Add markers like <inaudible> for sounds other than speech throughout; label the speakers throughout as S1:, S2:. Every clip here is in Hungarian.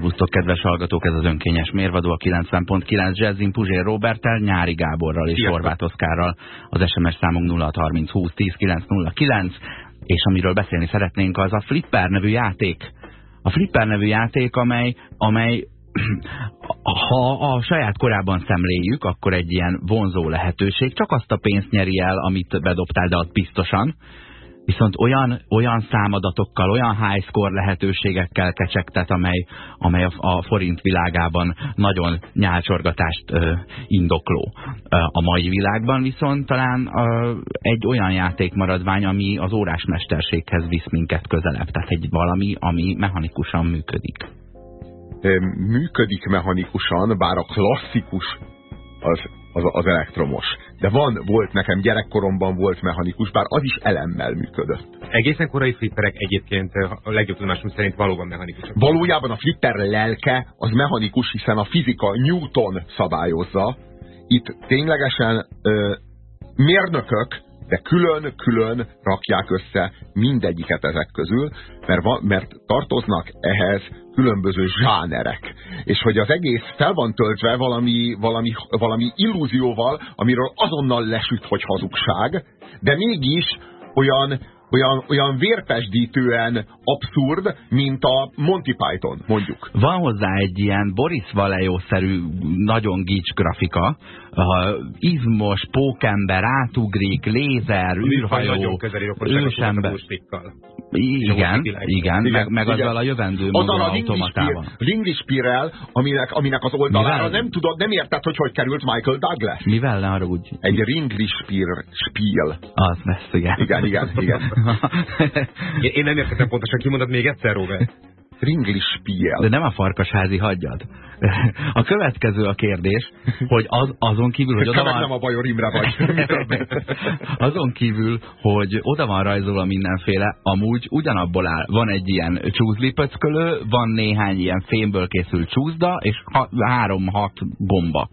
S1: Szervusztok, kedves hallgatók, ez az önkényes mérvadó a 90.9 Jazzin Puzsér Robertel, Nyári Gáborral és Horváth Oszkárral. Az SMS számunk 0630 20 10 909, és amiről beszélni szeretnénk, az a Flipper nevű játék. A Flipper nevű játék, amely, amely <clears throat> ha a saját korában szemléljük, akkor egy ilyen vonzó lehetőség. Csak azt a pénzt nyeri el, amit bedobtál, de az biztosan viszont olyan, olyan számadatokkal, olyan high score lehetőségekkel kecsegtet, amely, amely a, a forint világában nagyon nyálcsorgatást ö, indokló. A mai világban viszont talán ö, egy olyan játékmaradvány, ami az órásmesterséghez visz minket közelebb. Tehát egy valami, ami mechanikusan működik.
S2: Működik mechanikusan, bár a klasszikus az az, az elektromos. De van, volt nekem gyerekkoromban volt mechanikus, bár az is elemmel működött.
S3: Egészen korai flipperek egyébként a legjobb tudomásom szerint valóban mechanikus.
S2: Valójában a flipper lelke az mechanikus, hiszen a fizika Newton szabályozza. Itt ténylegesen ö, mérnökök de külön-külön rakják össze mindegyiket ezek közül, mert, van, mert tartoznak ehhez különböző zsánerek. És hogy az egész fel van töltve valami, valami, valami illúzióval, amiről azonnal lesüt, hogy hazugság, de mégis olyan, olyan, olyan vérpesdítően abszurd, mint a Monty Python, mondjuk.
S1: Van hozzá egy ilyen Boris Vallejo-szerű nagyon gics grafika, uh, izmos, pókember, átugrik, lézer, űrhajó, ősember. Igen, igen, meg, meg azzal a jövendő azzal a automatával.
S2: Ringlispirrel, aminek, aminek az oldalára Mivel? nem tudod, nem érted, hogy hogy került Michael Douglas.
S1: Mivel ne arra úgy?
S2: Egy Ringlispir, spiel.
S1: Az lesz, igen.
S2: Igen, igen, igen. <laughs>
S3: Én nem értettem pontosan, kimondod még egyszer, Robert.
S2: Ringlispiel.
S1: De nem a farkasházi hagyjad. A következő a kérdés, hogy az, azon kívül, hogy oda van...
S2: nem a Bajor Imre vagy. <laughs>
S1: azon kívül, hogy oda van rajzolva mindenféle, amúgy ugyanabból áll. Van egy ilyen csúzlipöckölő, van néhány ilyen fémből készült csúszda, és három-hat gomba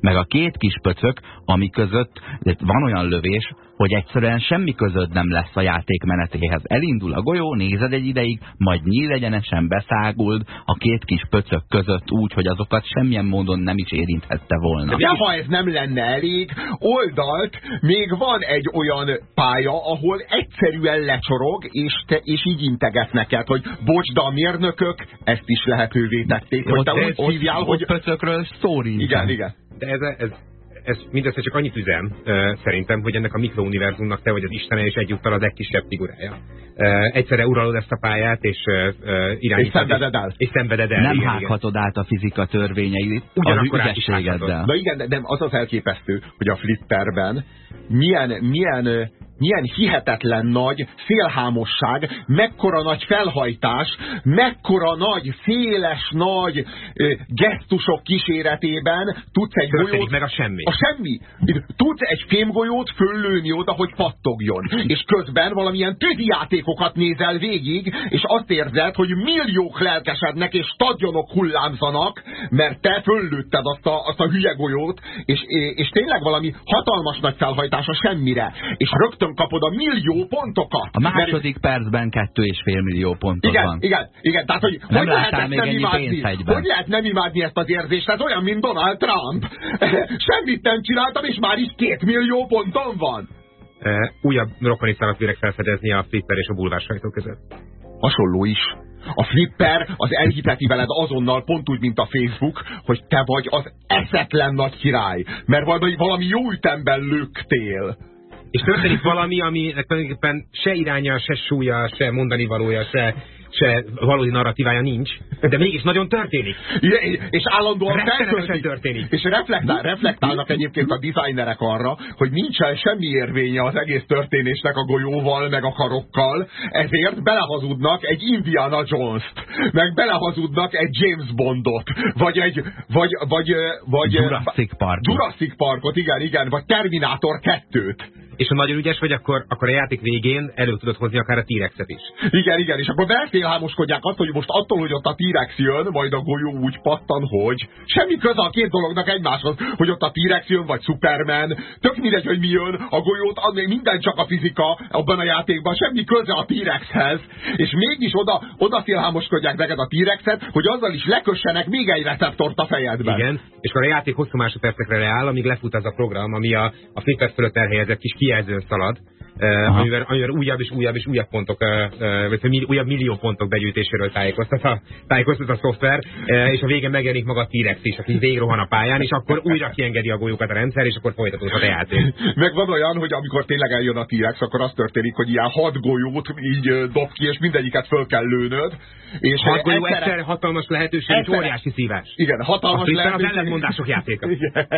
S1: meg a két kis pöcök, ami között van olyan lövés, hogy egyszerűen semmi között nem lesz a játék menetéhez. Elindul a golyó, nézed egy ideig, majd nyíl egyenesen beszáguld a két kis pöcök között úgy, hogy azokat semmilyen módon nem is érinthette volna.
S2: De ha ez nem lenne elég, oldalt még van egy olyan pálya, ahol egyszerűen lecsorog, és, te, és így integet neked, hogy bocs, de a mérnökök ezt is lehetővé tették, hogy te úgy hívjál, hogy...
S1: pöcökről szó
S2: Igen, igen.
S3: De ez, ez, ez mindössze csak annyit üzem, szerintem, hogy ennek a mikrouniverzumnak te vagy az Istene, és egyúttal az legkisebb figurája. Egyszerre uralod ezt a pályát, és irányítod.
S2: És szenveded el.
S3: És szenveded el.
S1: Nem igen, hághatod igen. át a fizika törvényeit Ugyanakkor az ügyességeddel.
S2: Na igen, de nem, az az elképesztő, hogy a flipperben milyen, milyen milyen hihetetlen nagy szélhámosság, mekkora nagy felhajtás, mekkora nagy, széles, nagy ö, gesztusok kíséretében tudsz egy
S3: Történik
S2: golyót...
S3: meg a semmi.
S2: A semmi. Tudsz egy fémgolyót föllőni oda, hogy pattogjon. És közben valamilyen játékokat nézel végig, és azt érzed, hogy milliók lelkesednek, és stadionok hullámzanak, mert te föllőtted azt a, azt a hülye golyót, és, és tényleg valami hatalmas nagy felhajtás a semmire. És rögtön rögtön kapod a millió pontokat.
S1: A második mert... percben kettő és fél millió pontot
S2: igen,
S1: van.
S2: Igen, igen, tehát hogy,
S1: nem
S2: hogy lehet ezt
S1: nem imádni?
S2: Hogy lehet nem imádni ezt az érzést? Ez olyan, mint Donald Trump. <laughs> Semmit nem csináltam, és már is két millió ponton van.
S3: Uh, újabb rokoni számot vélek felfedezni a Flipper és a bulvár sajtó között.
S2: Hasonló is. A Flipper az elhiteti veled azonnal, pont úgy, mint a Facebook, hogy te vagy az eszetlen nagy király, mert valami, valami jó ütemben löktél
S3: és történik valami, ami tulajdonképpen se iránya, se súlya, se mondani valója, se, se valódi narratívája nincs, de mégis nagyon történik.
S2: Igen, és állandóan
S3: történik.
S2: És reflektál, reflektálnak egyébként a designerek arra, hogy nincsen semmi érvénye az egész történésnek a golyóval, meg a karokkal, ezért belehazudnak egy Indiana Jones-t, meg belehazudnak egy James Bondot, vagy egy, vagy, vagy, vagy
S1: Jurassic Parkot.
S2: Jurassic Parkot, igen, igen, vagy Terminator 2-t.
S3: És ha nagyon ügyes vagy, akkor, akkor a játék végén elő tudod hozni akár a T-rexet is.
S2: Igen, igen, és akkor belfélhámoskodják azt, hogy most attól, hogy ott a T-rex jön, majd a golyó úgy pattan, hogy semmi köze a két dolognak egymáshoz, hogy ott a T-rex jön, vagy Superman, tök mindegy, hogy mi jön, a golyót, az még minden csak a fizika abban a játékban, semmi köze a T-rexhez, és mégis oda, oda félhámoskodják neked a T-rexet, hogy azzal is lekössenek még egy receptort a fejedben.
S3: Igen, és akkor a játék hosszú másodpercekre leáll, amíg lefut az a program, ami a, a fölött elhelyezett kis kijelzőn szalad, uh, amivel, amivel újabb és újabb és újabb pontok, uh, vagy újabb millió pontok begyűjtéséről tájékoztat a, tájékoztat a szoftver, uh, és a végén megjelenik maga a T-rex is, aki végrohan a pályán, és akkor újra kiengedi a golyókat a rendszer, és akkor folytatódhat a játék. <laughs>
S2: Meg van olyan, hogy amikor tényleg eljön a T-rex, akkor az történik, hogy ilyen hat golyót így dob ki, és mindegyiket föl kell lőnöd.
S3: És hat golyó egyszer, egyszer hatalmas lehetőség, és óriási szívás.
S2: Igen, hatalmas
S3: a lehetőség. az ellentmondások játéka. <laughs>
S2: Igen.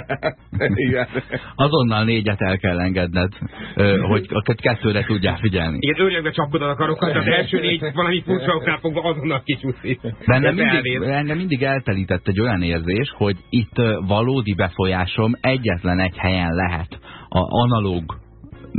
S2: <laughs> Igen.
S1: Azonnal négyet el kell engedned, hogy a kettőre tudjál figyelni.
S3: Igen, őrjögbe csapkod a karokat, az első négy valami furcsa oknál fogva azonnal kicsúszik.
S1: Engem mindig, engem mindig eltelített egy olyan érzés, hogy itt valódi befolyásom egyetlen egy helyen lehet. A analóg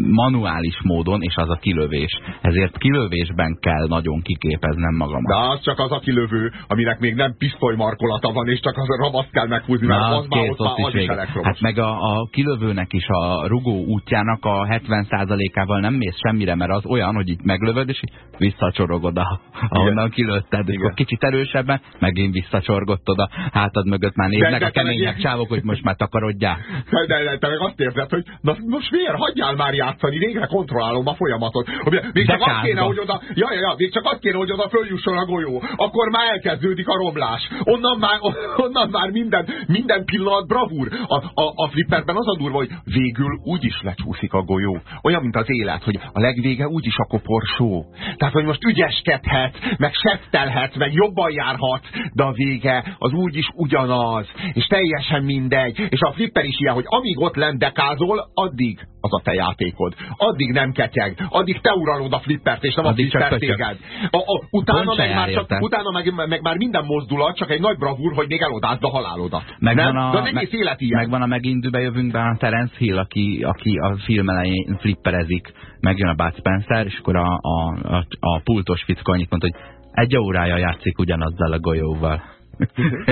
S1: manuális módon, és az a kilövés. Ezért kilövésben kell nagyon kiképeznem magamat.
S2: De az csak az a kilövő, aminek még nem pisztolymarkolata van, és csak az rabaszt kell meghúzni, mert Na, az már ott az is
S1: Hát meg a, a kilövőnek is a rugó útjának a 70%-ával nem mész semmire, mert az olyan, hogy itt meglövöd, és visszacsorogod, a, ahonnan kilőtted. És akkor kicsit erősebben, megint visszacsorgott oda, hátad mögött már néznek a kemények csávok, hogy most már takarodjál.
S2: De, de, de, te meg azt érzed, hogy na most miért? Hagyjál már játszani, végre kontrollálom a folyamatot. Még csak azt kéne, hogy oda, ja, ja, ja, még csak azt kéne, hogy oda följusson a golyó. Akkor már elkezdődik a romlás. Onnan már, <laughs> onnan már minden, minden pillanat bravúr. A, a, a flipperben az a durva, hogy végül úgy is lecsúszik a golyó. Olyan, mint az élet, hogy a legvége úgy is a koporsó. Tehát, hogy most ügyeskedhet, meg seftelhet, meg jobban járhat, de a vége az úgy is ugyanaz, és teljesen mindegy. És a flipper is ilyen, hogy amíg ott lendekázol, addig az a te játékod. Addig nem ketyeg, addig te uralod a flippert, és nem addig a flipper téged. A, a, utána, meg már, csak, utána meg, meg, már minden mozdulat csak egy nagy bravúr, hogy még elodázd a halálodat.
S1: Megvan a,
S2: De az egész
S1: meg,
S2: élet ilyen.
S1: Megvan a megint bejövünkben a Terence Hill, aki, aki a film elején flipperezik, megjön a Bud Spencer, és akkor a, a, a, a pultos fickó annyit mondta, hogy egy órája játszik ugyanazzal a golyóval.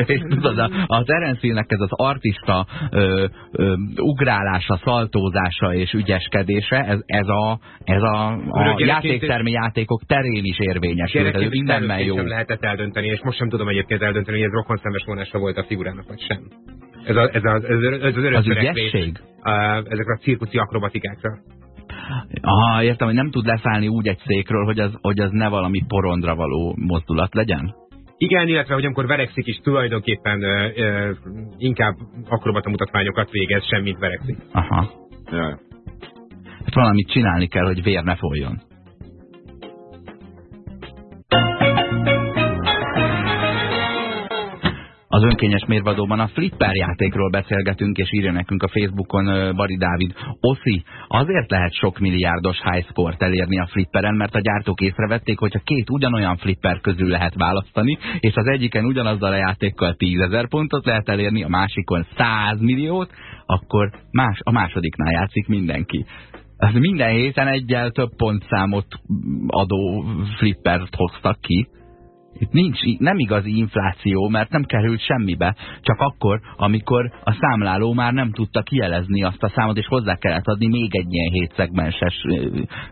S1: És tudod, a, a Terence ez az artista ö, ö, ugrálása, szaltózása és ügyeskedése, ez, ez a, ez a, a játéktermi játékok terén is érvényes.
S3: Ez mindenben jó. sem lehetett eldönteni, és most sem tudom egyébként eldönteni, hogy ez rokon szemes vonása volt a figurának, vagy sem. Ez, a, ez, a, ez, ez az örök
S1: az ügyesség?
S3: Ezekre a cirkuszi akrobatikákra.
S1: Aha, értem, hogy nem tud leszállni úgy egy székről, hogy az, hogy az ne valami porondra való mozdulat legyen?
S3: Igen, illetve hogy amikor verekszik is tulajdonképpen ö, ö, inkább akrobata mutatványokat végez, semmit verekszik.
S1: Aha. Ja. Hát valamit csinálni kell, hogy vér ne folyjon. Az önkényes mérvadóban a flipper játékról beszélgetünk, és írja nekünk a Facebookon Bari Dávid. Oszi, azért lehet sok milliárdos high score-t elérni a flipperen, mert a gyártók észrevették, hogyha két ugyanolyan flipper közül lehet választani, és az egyiken ugyanazzal a játékkal 10 ezer pontot lehet elérni, a másikon 100 milliót, akkor más, a másodiknál játszik mindenki. Ez minden héten egyel több pontszámot adó flippert hoztak ki. Itt nincs, nem igazi infláció, mert nem került semmibe, csak akkor, amikor a számláló már nem tudta kielezni azt a számot, és hozzá kellett adni még egy ilyen hétszegmenses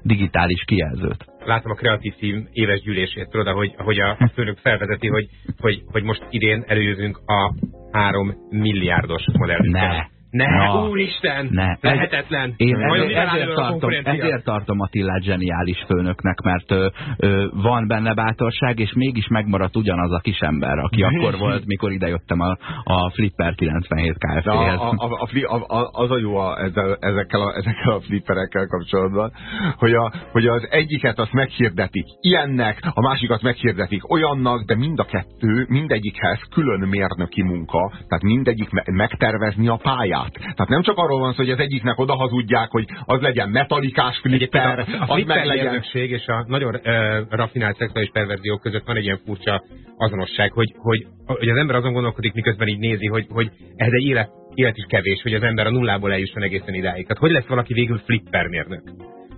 S1: digitális kijelzőt.
S3: Látom a kreatív szív éves gyűlését, tudod, ahogy, ahogy a, a főnök felvezeti, hogy, hogy, hogy most idén előjövünk a három milliárdos modellünkkel.
S1: Ne.
S3: Na, úristen, ne. lehetetlen.
S1: Én ezért, ezért, tartom, ezért tartom Attillát zseniális főnöknek, mert ö, ö, van benne bátorság, és mégis megmaradt ugyanaz a kisember, aki <laughs> akkor volt, mikor idejöttem a, a Flipper 97 Kft-hez.
S2: A, a, a, a, az a jó a, ezekkel, a, ezekkel a flipperekkel kapcsolatban, hogy, a, hogy az egyiket azt meghirdetik ilyennek, a másikat meghirdetik olyannak, de mind a kettő, mindegyikhez külön mérnöki munka, tehát mindegyik me megtervezni a pályát át. Tehát nem csak arról van szó, hogy az egyiknek oda hazudják, hogy az legyen metalikás flipper, a,
S3: a, a az meg legyen... és a nagyon uh, raffinált szexuális perverziók között van egy ilyen furcsa azonosság, hogy, hogy, hogy az ember azon gondolkodik, miközben így nézi, hogy, hogy ez egy élet élet is kevés, hogy az ember a nullából eljusson egészen idáig. Tehát hogy lesz valaki végül flippermérnök?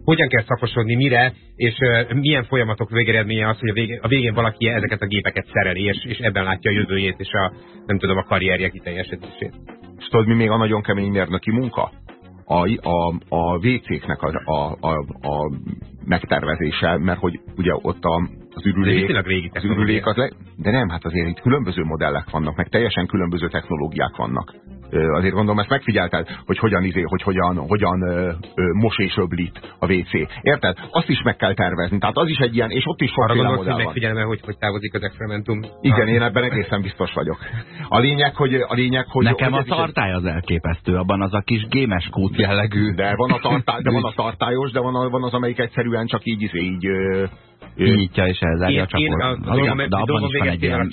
S3: Hogyan kell szakosodni, mire, és uh, milyen folyamatok végeredménye az, hogy a végén, a végén valaki ezeket a gépeket szereli, és, és ebben látja a jövőjét, és a, nem tudom, a karrierje kiteljesedését.
S2: És tudod, mi még a nagyon kemény mérnöki munka? A, a, a WC-knek a, a, a, a megtervezése, mert hogy ugye ott a, az ürülék, az ürülék az le, de nem, hát azért itt különböző modellek vannak, meg teljesen különböző technológiák vannak. Azért gondolom, ezt megfigyelted, hogy hogyan, izé, hogy hogyan, hogyan ö, ö, mos és öblít a WC. Érted? Azt is meg kell tervezni. Tehát az is egy ilyen, és ott is sokféle modell
S3: van. megfigyelme, hogy hogy távozik az experimentum.
S2: Igen, én ebben egészen biztos vagyok. A lényeg, hogy... A lényeg, hogy
S1: Nekem
S2: hogy
S1: a tartály az elképesztő, abban az a kis gémes kút jellegű.
S2: De van a, tartály, de van a tartályos, de van, a, van az, amelyik egyszerűen csak így, így, így
S1: és elzárja
S3: a csapot. De abban is van egy ilyen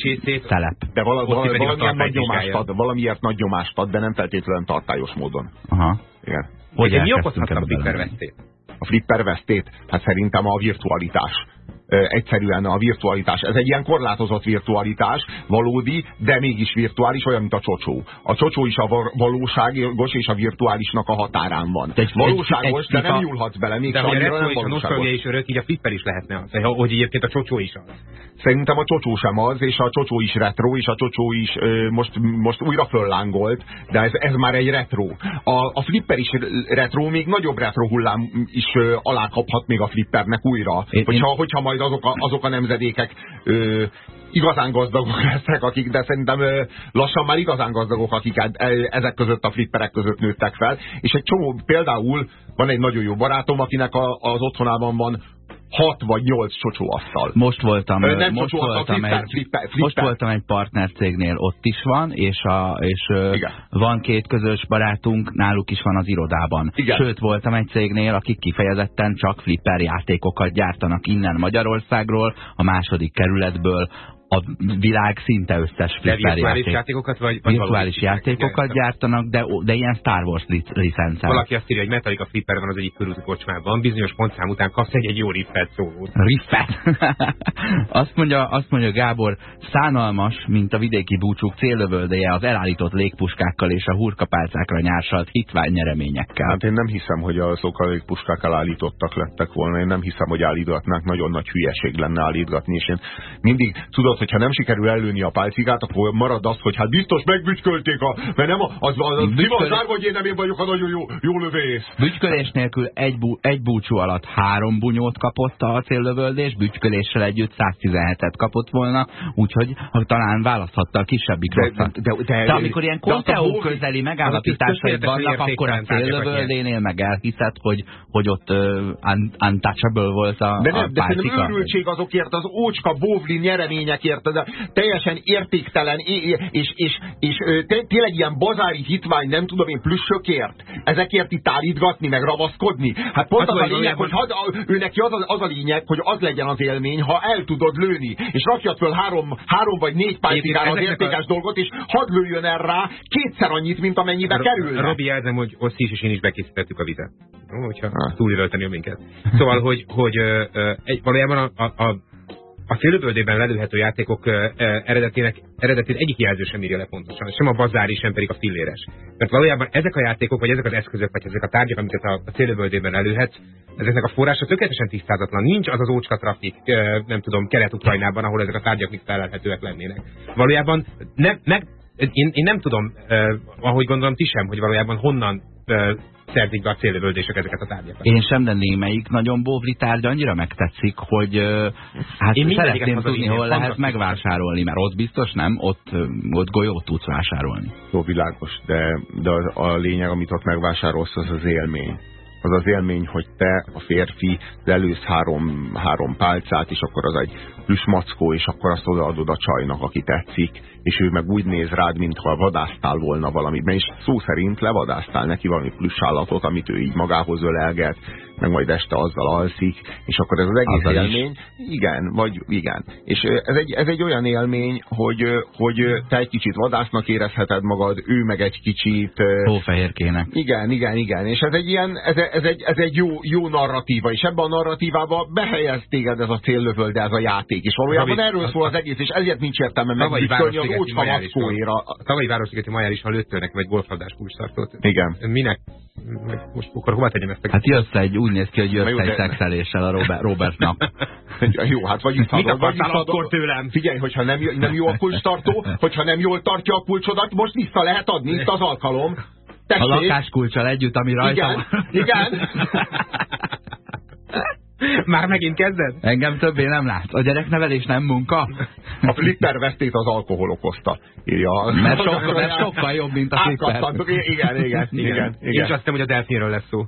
S1: telep.
S2: De vala, vala, valamiért nagy nyomást ad, valamiért nagy nyomást ad, de nem feltétlenül tartályos módon.
S1: Aha.
S2: Igen.
S3: Hogy mi okozhatta a flipper vesztét?
S2: A flipper vesztét? Hát szerintem a virtualitás egyszerűen a virtualitás. Ez egy ilyen korlátozott virtualitás, valódi, de mégis virtuális, olyan, mint a csocsó. A csocsó is a valóságos és a virtuálisnak a határán van. Egy, valóságos, egy, egy, de nem nyúlhatsz bele, még
S3: de a retro és a nosztalgia is örök, így a flipper is lehetne az. Hogy egyébként a csocsó is az.
S2: Szerintem a csocsó sem az, és a csocsó is retro, és a csocsó is ö, most, most újra föllángolt, de ez, ez már egy retro. A, a flipper is retro, még nagyobb retro hullám is ö, alá kaphat még a flippernek újra. Én, hogyha, én... hogyha majd azok a, azok a nemzedékek ö, igazán gazdagok lesznek, akik, de szerintem ö, lassan már igazán gazdagok, akik ezek között a flipperek között nőttek fel. És egy csomó, például van egy nagyon jó barátom, akinek a, az otthonában van hat vagy nyolc csocsóasztal.
S1: Most voltam, nem most, voltam flipper, egy, flipper, flipper. most voltam egy partnercégnél, ott is van, és, a, és van két közös barátunk, náluk is van az irodában. Igen. Sőt, voltam egy cégnél, akik kifejezetten csak flipper játékokat gyártanak innen Magyarországról, a második kerületből, a világ szinte összes flipper
S3: játék. játékokat vagy, vagy
S1: virtuális játékokat gyártanak, de, de ilyen Star Wars licencel.
S3: Valaki azt írja, hogy Metallica flipper van az egyik körülti kocsmában, bizonyos pontszám után kapsz egy, egy jó riffet szólót.
S1: Riffet? <laughs> azt, mondja, azt mondja Gábor, szánalmas, mint a vidéki búcsúk céllövöldeje az elállított légpuskákkal és a hurkapálcákra nyársalt hitvány nyereményekkel.
S2: Hát én nem hiszem, hogy azok a légpuskák elállítottak lettek volna, én nem hiszem, hogy állítgatnák, nagyon nagy hülyeség lenne állítgatni, és én mindig, tudod, hogyha nem sikerül előni a pálcikát, akkor marad az, hogy hát biztos megbütykölték a... Mert nem az, az, az Bütykölés... van zárva, hogy én nem én vagyok a nagyon jó, jó lövész.
S1: Bütykölés nélkül egy, bú, egy búcsú alatt három bunyót kapott a céllövöldés, bütyköléssel együtt 117-et kapott volna, úgyhogy talán választhatta a kisebbik de, rosszat. De, de, de, de amikor ilyen konteó közeli megállapításai vannak, akkor a céllövöldénél meg elhiszed, hogy, hogy ott uh, untouchable volt a,
S2: de nem,
S1: a
S2: de szerintem őrültség azokért az ócska bóvli nyereményekért érted? Teljesen értéktelen, és, és, és, és tényleg ilyen bazári hitvány, nem tudom én, plüssökért, ezekért itt állítgatni, meg ravaszkodni. Hát pont az, az a lényeg, hogy had, ő neki az, a, az a lényeg, hogy az legyen az élmény, ha el tudod lőni, és rakjad föl három, három vagy négy pálytigára az értékes a... dolgot, és hadd lőjön el rá kétszer annyit, mint amennyibe kerül.
S3: Robi jelzem, hogy azt is és én is bekészítettük a vizet. Hogyha túlirölteni minket. Szóval, hogy, hogy egy, valójában a, a, a a félövöldében lelőhető játékok eredetének, eredetét egyik jelző sem írja le pontosan, sem a bazári, sem pedig a filléres. Mert valójában ezek a játékok, vagy ezek az eszközök, vagy ezek a tárgyak, amiket a, a félövöldében előhetsz, ezeknek a forrása tökéletesen tisztázatlan. Nincs az az ócska trafik, nem tudom, Kelet-Ukrajnában, ahol ezek a tárgyak még felelhetőek lennének. Valójában ne, meg, én, én nem tudom, ahogy gondolom ti sem, hogy valójában honnan szerzik be a célövöldések ezeket a tárgyakat.
S1: Én sem, de némelyik nagyon bóvli tárgy annyira megtetszik, hogy hát Én szeretném tudni, hol lehet megvásárolni, mert ott biztos nem, ott, ott golyót tudsz vásárolni.
S2: Jó, világos, de, de a lényeg, amit ott megvásárolsz, az az élmény az az élmény, hogy te, a férfi, lelősz három, három pálcát, és akkor az egy plusz mackó, és akkor azt odaadod a csajnak, aki tetszik, és ő meg úgy néz rád, mintha vadásztál volna valamit, mert is szó szerint levadásztál neki valami plusz állatot, amit ő így magához ölelget, meg majd este azzal alszik, és akkor ez az egész azzal élmény, is. igen, vagy igen. És ez egy, ez egy olyan élmény, hogy, hogy te egy kicsit vadásznak érezheted magad, ő meg egy kicsit...
S1: Hófehérkének.
S2: Igen, igen, igen. És ez egy ilyen, ez, ez egy, ez egy jó, jó narratíva, és ebben a narratívába behelyez téged ez a céllövöld, ez a játék, és valójában Ravi, erről szól az egész, és ezért nincs értelme megbükkölni ócska mackóéra.
S3: A tavalyi Városligeti Majár is, ha lőttől nekem egy golfadás kulcstartót.
S2: Igen.
S3: Minek? Most akkor hova tegyem ezt?
S1: Hát jössz egy, úgy néz ki, hogy jössz egy szexeléssel a Robert, Robertnak.
S2: jó, hát vagy
S3: Mit akartál akkor tőlem?
S2: Figyelj, hogyha nem, nem jó a kulcstartó, hogyha nem jól tartja a kulcsodat, most vissza lehet adni itt az alkalom.
S1: Tessék. A lakáskulcsal együtt, ami rajta
S2: Igen, van. igen. <laughs>
S3: Már megint kezded?
S1: Engem többé nem lát. A gyereknevelés nem munka.
S2: A flipper vesztét az alkohol okozta. Írja.
S1: Mert, sokkal, mert sokkal jobb, mint a flipper.
S2: Igen, igen, igen. igen, igen.
S3: Én azt hiszem, hogy a delfinről lesz szó.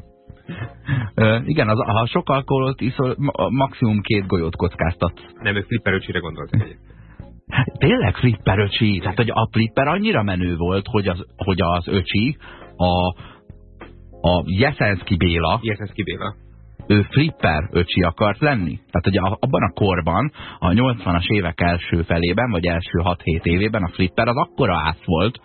S1: Igen, az, ha sok alkoholt iszol, maximum két golyót kockáztat.
S3: Nem, ők flipperöcsire gondoltak
S1: Tényleg flipperöcsi? Tehát, hogy a flipper annyira menő volt, hogy az, hogy az öcsi a, a Jeszenszki Béla,
S3: Jeszenszki Béla
S1: ő flipper öcsi akart lenni. Tehát hogy abban a korban, a 80-as évek első felében, vagy első 6-7 évében a flipper az akkora ász volt,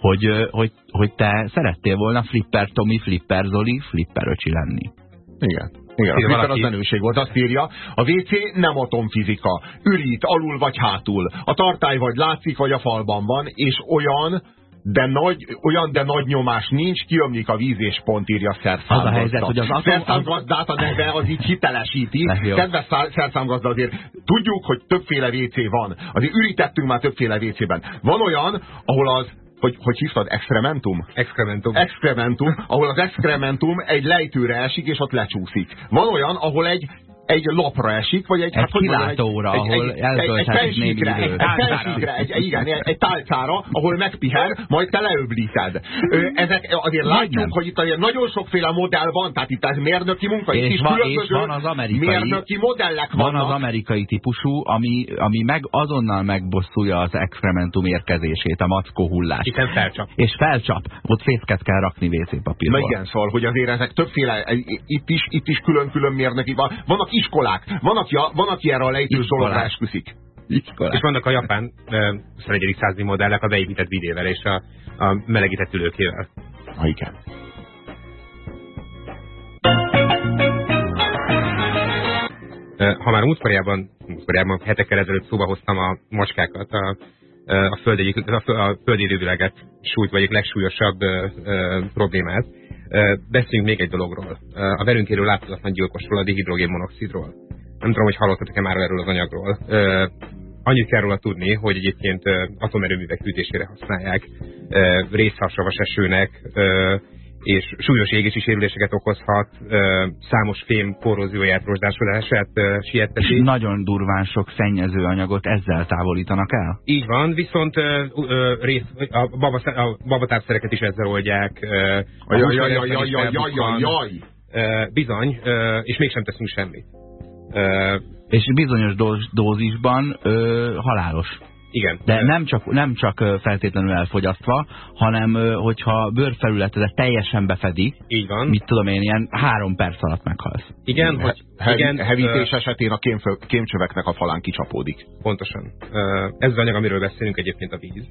S1: hogy, hogy, hogy te szerettél volna flipper Tomi, flipper Zoli, flipper öcsi lenni.
S2: Igen. Igen, a valaki... az menőség volt. Azt írja, a WC nem atomfizika. Ürít, alul vagy hátul. A tartály vagy látszik, vagy a falban van, és olyan, de nagy, olyan, de nagy nyomás nincs, kiömlik a víz és pont írja szerszámgazda.
S1: Az a helyzet, hogy az atom...
S2: Szerszámgazdát a neve az így hitelesíti. Kedves szerszámgazda, azért tudjuk, hogy többféle WC van. Azért ürítettünk már többféle WC-ben. Van olyan, ahol az hogy, hogy hívtad? Excrementum?
S3: Excrementum.
S2: Excrementum, ahol az excrementum egy lejtőre esik, és ott lecsúszik. Van olyan, ahol egy egy lapra esik, vagy egy,
S1: egy hát, kilátóra, egy, ahol egy, némi időt.
S2: Egy, egy, egy, egy, igen, egy tálcára, ahol megpihen, majd te leöblíted. Ezek azért látjuk, hogy itt nagyon sokféle modell van, tehát itt ez mérnöki munka, és,
S1: és, van, és van az amerikai,
S2: mérnöki modellek
S1: van vannak. az amerikai típusú, ami, ami meg azonnal megbosszulja az excrementum érkezését, a mackó hullás.
S3: Hiszen felcsap.
S1: És felcsap. Ott fészket kell rakni WC papírba.
S2: Na igen, szóval, hogy azért ezek többféle, itt is, itt is külön-külön mérnöki van. Vannak iskolák. Van, aki, a, van, aki erre a lejtős dologra esküszik.
S3: Iskolák. És vannak a japán 21. századi modellek a beépített vidével és a, a melegített ülőkével.
S2: Ha igen.
S3: Ha már múltkorjában, múltkorjában hetekkel ezelőtt szóba hoztam a macskákat, a, a föld egyik, a, a föld élővilágát sújt, vagy egyik legsúlyosabb ö, ö, problémát, Beszéljünk még egy dologról. A velünk élő láthatatlan gyilkosról, a dihidrogénmonoxidról. Nem tudom, hogy hallottatok-e már erről az anyagról. Annyit kell róla tudni, hogy egyébként atomerőművek hűtésére használják, részharsavas esőnek, és súlyos égési sérüléseket okozhat, számos fém korrózióját, rozsdásodását sietteti.
S1: Nagyon durván sok szennyező anyagot ezzel távolítanak el?
S3: Így van, viszont rész, a, baba, a babatápszereket is ezzel oldják. Bizony, és mégsem teszünk semmit.
S1: És bizonyos dózisban halálos.
S3: Igen.
S1: De nem csak, nem csak feltétlenül elfogyasztva, hanem hogyha bőrfelületedet teljesen befedi,
S3: Így van.
S1: mit tudom én, ilyen három perc alatt meghalsz.
S3: Igen, hogy
S2: Hevi, igen, hevítés uh, esetén a kémfő, kémcsöveknek a falán kicsapódik.
S3: Pontosan. Ez az anyag, amiről beszélünk egyébként a víz.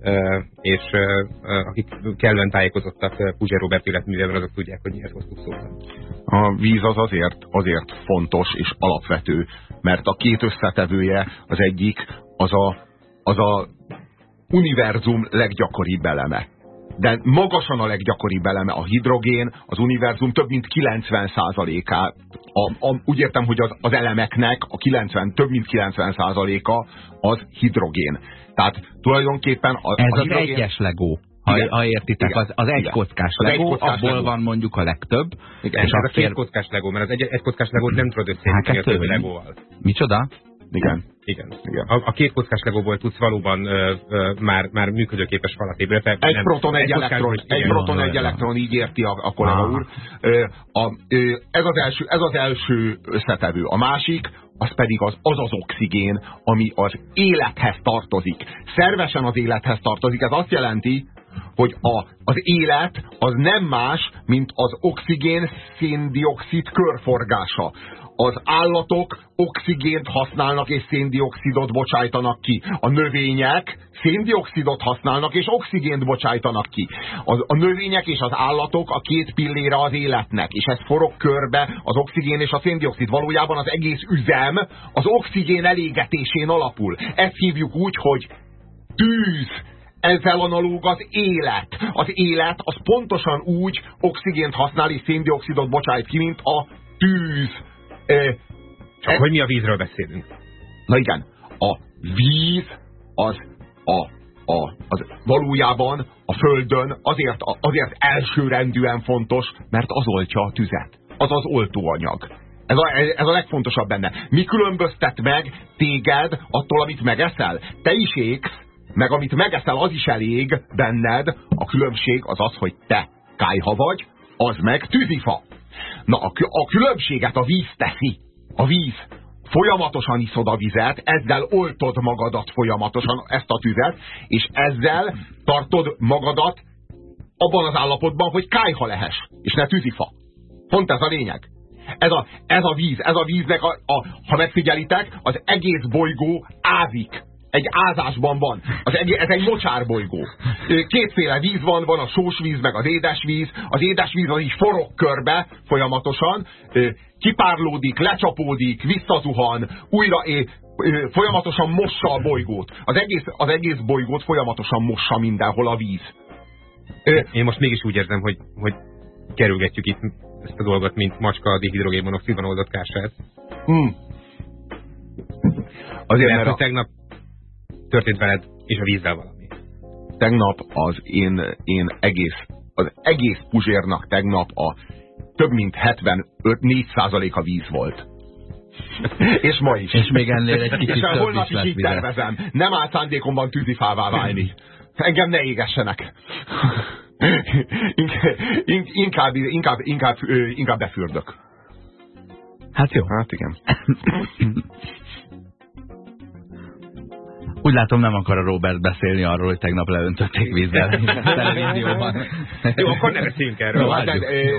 S3: Uh, és uh, akik kellően tájékozottak Puzsér Robert életművében, azok tudják, hogy miért hoztuk szóval.
S2: A víz az azért, azért fontos és alapvető, mert a két összetevője az egyik az a az a univerzum leggyakoribb eleme. De magasan a leggyakoribb eleme a hidrogén, az univerzum több mint 90%-át. Úgy értem, hogy az, az elemeknek a 90, több mint 90%-a az hidrogén. Tehát tulajdonképpen a,
S1: Ez
S2: a
S1: az hidrogén... egyes legó. Ha, igen. ha értitek, igen. az, az egy kockás legó, egy kockás abból legó. van mondjuk a legtöbb.
S3: Igen, és ez a két kockás legó, mert az egy, egy kockás legót nem tudod összeérteni hát, a többi legóval.
S1: Micsoda?
S2: Igen.
S3: Igen. Igen. A, a két kockás legóból tudsz valóban ö, ö, már, már működőképes falat építeni.
S2: Egy nem, proton, egy, egy elektron, egy, egy proton, egy elektron, így érti a, a kollega úr. Ö, a, ö, ez, az első, ez az első összetevő. A másik, az pedig az, az az oxigén, ami az élethez tartozik. Szervesen az élethez tartozik. Ez azt jelenti, hogy a, az élet az nem más, mint az oxigén széndiokszid körforgása az állatok oxigént használnak és széndiokszidot bocsájtanak ki. A növények széndiokszidot használnak és oxigént bocsájtanak ki. A, a növények és az állatok a két pillére az életnek, és ez forog körbe az oxigén és a széndiokszid. Valójában az egész üzem az oxigén elégetésén alapul. Ezt hívjuk úgy, hogy tűz, ezzel analóg az élet. Az élet az pontosan úgy oxigént használ és széndiokszidot bocsájt ki, mint a tűz.
S3: E, Csak e, hogy mi a vízről beszélünk.
S2: Na igen, a víz az, a, a, az valójában a Földön azért, azért elsőrendűen fontos, mert az oltja a tüzet. Az az oltóanyag. Ez a, ez a legfontosabb benne. Mi különböztet meg téged attól, amit megeszel? Te is égsz, meg amit megeszel, az is elég benned. A különbség az az, hogy te kájha vagy, az meg tűzifa. Na, a, a különbséget a víz teszi. A víz. Folyamatosan iszod a vizet, ezzel oltod magadat folyamatosan, ezt a tüzet, és ezzel tartod magadat abban az állapotban, hogy kájha lehes, és ne tűzifa. Pont ez a lényeg. Ez a, ez a víz, ez a víznek, a, a, ha megfigyelitek, az egész bolygó ázik egy ázásban van. Az egy, ez egy mocsárbolygó. Kétféle víz van, van a sós víz, meg az édesvíz. Az édesvíz az így forog körbe folyamatosan, kipárlódik, lecsapódik, visszazuhan, újra é, folyamatosan mossa a bolygót. Az egész, az egész bolygót folyamatosan mossa mindenhol a víz.
S3: Én most mégis úgy érzem, hogy, hogy kerülgetjük itt ezt a dolgot, mint macska a dihidrogénmonoxidban oldott kását. Hmm. Azért, mert, mert a... tegnap történt veled és a vízzel valami.
S2: Tegnap az én, én egész, az egész Puzsérnak tegnap a több mint 75-4% a víz volt. <laughs> és ma is.
S1: És még ennél egy kicsit
S2: És holnap is, is így tervezem. Nem áll szándékomban tűzifává válni. Engem ne égessenek. <laughs> inkább, inkább, inkább, inkább befürdök.
S1: Hát jó.
S2: Hát igen. <laughs>
S1: Úgy látom, nem akar a Robert beszélni arról, hogy tegnap leöntötték vízzel <laughs> televízióban.
S3: Jó, akkor ne beszéljünk erről.
S2: No, hát,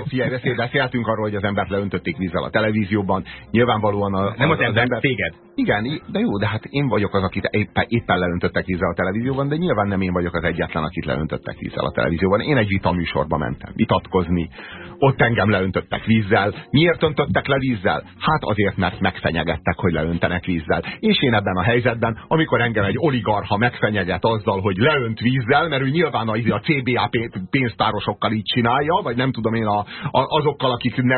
S2: figyelj, beszéltünk arról, hogy az embert leöntötték vízzel a televízióban. Nyilvánvalóan a,
S3: Nem az, az, az ember, téged.
S2: Igen, de jó, de hát én vagyok az, akit éppen, éppen leöntöttek vízzel a televízióban, de nyilván nem én vagyok az egyetlen, akit leöntöttek vízzel a televízióban. Én egy vitaműsorba mentem, vitatkozni. Ott engem leöntöttek vízzel. Miért öntöttek le vízzel? Hát azért, mert megfenyegettek, hogy leöntenek vízzel. És én ebben a helyzetben, amikor engem egy egy oligarha megfenyeget azzal, hogy leönt vízzel, mert ő nyilván a, a CBA pénztárosokkal így csinálja, vagy nem tudom én a, a, azokkal, akik, ne,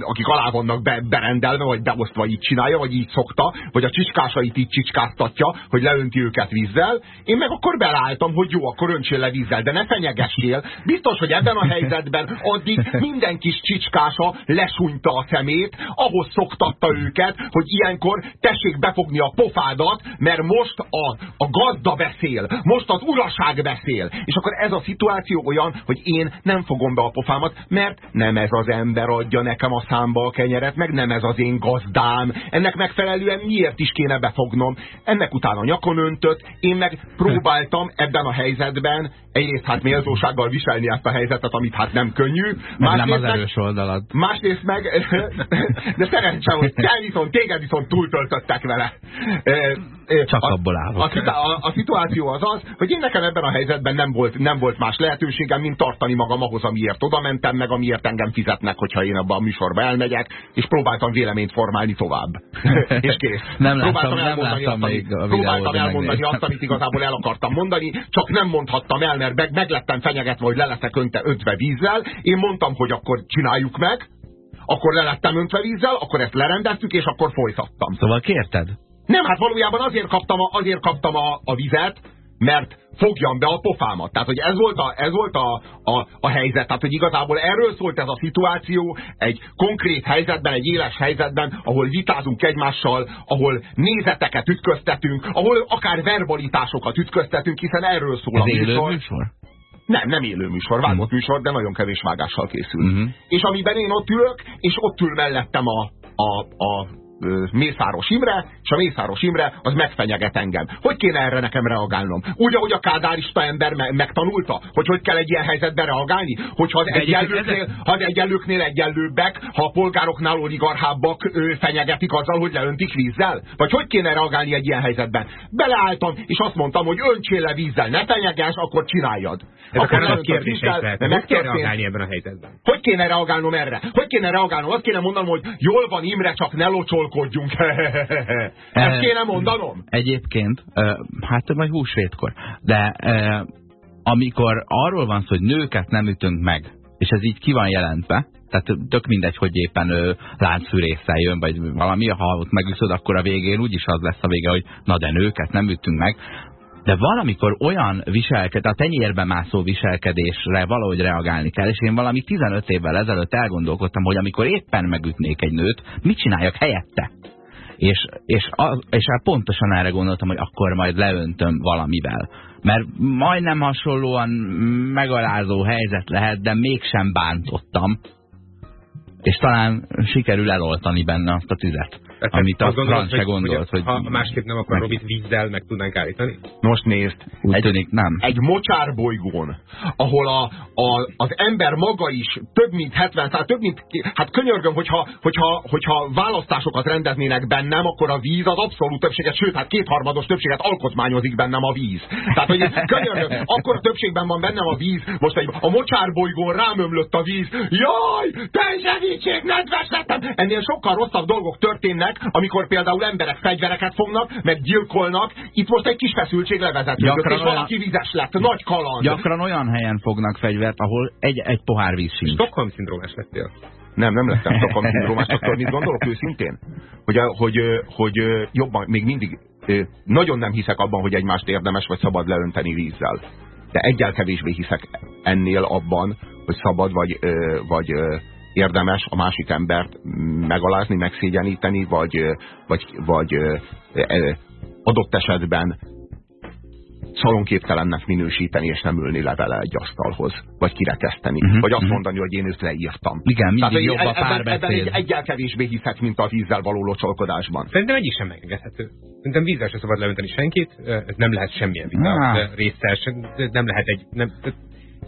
S2: akik alá vannak be, berendelve, vagy beosztva így csinálja, vagy így szokta, vagy a csicskásait így csicskáztatja, hogy leönti őket vízzel. Én meg akkor belálltam, hogy jó, akkor öntsél le vízzel, de ne fenyegessél. Biztos, hogy ebben a <laughs> helyzetben addig minden kis csicskása lesúnyta a szemét, ahhoz szoktatta őket, hogy ilyenkor tessék befogni a pofádat, mert most a a gazda beszél, most az uraság beszél. És akkor ez a szituáció olyan, hogy én nem fogom be a pofámat, mert nem ez az ember adja nekem a számba a kenyeret, meg nem ez az én gazdám. Ennek megfelelően miért is kéne befognom? Ennek utána nyakon öntött, én meg próbáltam ebben a helyzetben egyrészt hát méltósággal viselni ezt a helyzetet, amit hát nem könnyű.
S1: Másrészt nem az erős oldalad.
S2: Másrészt meg, <laughs> de szerencsé, hogy te viszont, téged viszont túltöltöttek vele.
S1: Csak a, abból állok.
S2: A, szituáció az az, hogy én nekem ebben a helyzetben nem volt, nem volt más lehetőségem, mint tartani magam ahhoz, amiért oda mentem, meg amiért engem fizetnek, hogyha én abban a műsorba elmegyek, és próbáltam véleményt formálni tovább. <laughs> és kész.
S1: Nem próbáltam láttam, elmondani, nem azt, amit, a
S2: próbáltam elmondani azt, amit igazából el akartam mondani, csak nem mondhattam el, mert meg, meg lettem fenyegetve, hogy le leszek önte öntve vízzel. Én mondtam, hogy akkor csináljuk meg, akkor le lettem öntve vízzel, akkor ezt lerendeztük, és akkor folytattam.
S1: Szóval kérted?
S2: Nem, hát valójában azért kaptam a, azért kaptam a, a vizet, mert fogjam be a pofámat. Tehát, hogy ez volt, a, ez volt a, a, a helyzet. Tehát, hogy igazából erről szólt ez a szituáció egy konkrét helyzetben, egy éles helyzetben, ahol vitázunk egymással, ahol nézeteket ütköztetünk, ahol akár verbalitásokat ütköztetünk, hiszen erről szól
S1: ez a műsor. Élő műsor?
S2: Nem, nem élő műsor, vágott uh-huh. műsor, de nagyon kevés vágással készül. Uh-huh. És amiben én ott ülök, és ott ül mellettem a, a, a Mészáros Imre, és a Mészáros Imre az megfenyeget engem. Hogy kéne erre nekem reagálnom? Úgy, ahogy a kádárista ember me megtanulta, hogy hogy kell egy ilyen helyzetben reagálni? Hogyha az egyenlőknél, ha az egyenlőknél egyenlőbbek, ha a polgároknál oligarchábbak ő, fenyegetik azzal, hogy leöntik vízzel? Vagy hogy kéne reagálni egy ilyen helyzetben? Beleálltam, és azt mondtam, hogy öntsél le vízzel, ne fenyeges, akkor csináljad.
S3: Ez akkor a kérdés Hogy kéne reagálni ebben a helyzetben?
S2: Hogy kéne reagálnom erre? Hogy kéne reagálnom? Azt kéne mondanom, hogy jól van Imre, csak ne locsolkodjunk. <laughs> Ezt kéne mondanom?
S1: Egyébként, hát majd húsvétkor, de amikor arról van szó, hogy nőket nem ütünk meg, és ez így ki van jelentve, tehát tök mindegy, hogy éppen láncfűrészsel jön, vagy valami, ha ott megüszöd, akkor a végén úgyis az lesz a vége, hogy na de nőket nem ütünk meg. De valamikor olyan viselkedés, a tenyérbe mászó viselkedésre valahogy reagálni kell, és én valami 15 évvel ezelőtt elgondolkodtam, hogy amikor éppen megütnék egy nőt, mit csináljak helyette? És, és, az, és hát pontosan erre gondoltam, hogy akkor majd leöntöm valamivel. Mert majdnem hasonlóan megalázó helyzet lehet, de mégsem bántottam. És talán sikerül eloltani benne azt a tüzet. Tehát amit a Franz se gondolt. Hogy,
S3: hogy ha másképp nem, akkor Robit vízzel meg tudnánk állítani?
S2: Most nézd.
S1: Úgy tűnik, nem.
S2: Egy mocsárbolygón, ahol a, a, az ember maga is több mint 70, tehát több mint, hát könyörgöm, hogyha, hogyha, hogyha választásokat rendeznének bennem, akkor a víz az abszolút többséget, sőt, hát kétharmados többséget alkotmányozik bennem a víz. Tehát, hogy könyörgöm, akkor a többségben van bennem a víz, most egy, a mocsárbolygón rám ömlött a víz, jaj, te segítség, nedves lettem! Ennél sokkal rosszabb dolgok történnek, történnek, amikor például emberek fegyvereket fognak, meg gyilkolnak. Itt most egy kis feszültség levezetődik, és olyan, valaki vizes lett, nagy kaland.
S1: Gyakran olyan helyen fognak fegyvert, ahol egy, egy pohár víz sincs.
S3: Stockholm szindrómás lettél.
S2: Nem, nem lettem Stockholm szindrómás, tudod, mit gondolok őszintén? Hogy, hogy, hogy jobban, még mindig nagyon nem hiszek abban, hogy egymást érdemes vagy szabad leönteni vízzel. De egyel kevésbé hiszek ennél abban, hogy szabad vagy, vagy érdemes a másik embert megalázni, megszégyeníteni, vagy, vagy, vagy adott esetben szalonképtelennek minősíteni, és nem ülni le vele egy asztalhoz, vagy kirekeszteni, uh -huh, vagy azt uh -huh. mondani, hogy én őt leírtam.
S1: Igen, mindig Tehát, jobb a párbeszéd.
S2: Ebben egy, egyel kevésbé hiszek, mint a vízzel való locsolkodásban.
S3: Szerintem egyik sem megengedhető. Szerintem vízzel sem szabad leönteni senkit, ez nem lehet semmilyen vita része, nem lehet egy... Nem,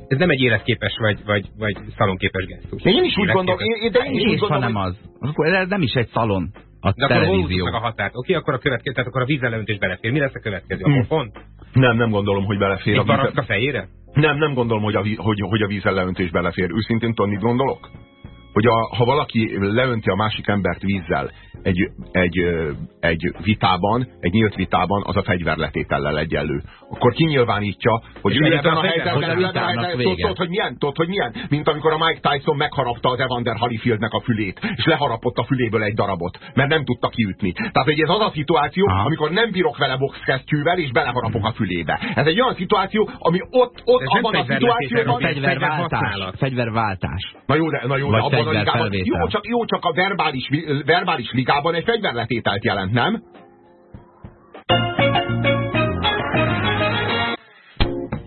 S3: ez nem egy életképes vagy, vagy, vagy szalonképes gesztus.
S2: Én is úgy gondolom, én, de én is úgy
S1: gondolom, nem az. Akkor ez nem is egy szalon. A de televízió.
S3: akkor a határt. Oké, akkor a következő, tehát akkor a vízzelőntés belefér. Mi lesz a következő? A pont?
S2: Nem, nem gondolom, hogy belefér.
S3: Egy a, víz... a fejére?
S2: Nem, nem gondolom, hogy a, hogy, hogy a vízzelőntés belefér. Őszintén tudod, mit gondolok? Hogy a, ha valaki leönti a másik embert vízzel, egy, egy, egy vitában, egy nyílt vitában, az a fegyverletétellel egyenlő. Akkor kinyilvánítja, hogy ő ebben a helyzetben, tudod, hogy milyen, tudod, hogy milyen? Mint amikor a Mike Tyson megharapta az Evander Holyfieldnek a fülét, és leharapott a füléből egy darabot, mert nem tudta kiütni. Tehát, hogy ez az a szituáció, Aha. amikor nem bírok vele boxkesztyűvel, és beleharapok a fülébe. Ez egy olyan szituáció, ami ott, ott abban a szituációban...
S1: Fegyverváltás. Fegyverváltás.
S2: Na jó, de, na jó, de abban a ligában, jó, csak, jó, csak a verbális, verbális ligában egy fegyverletételt jelent, nem?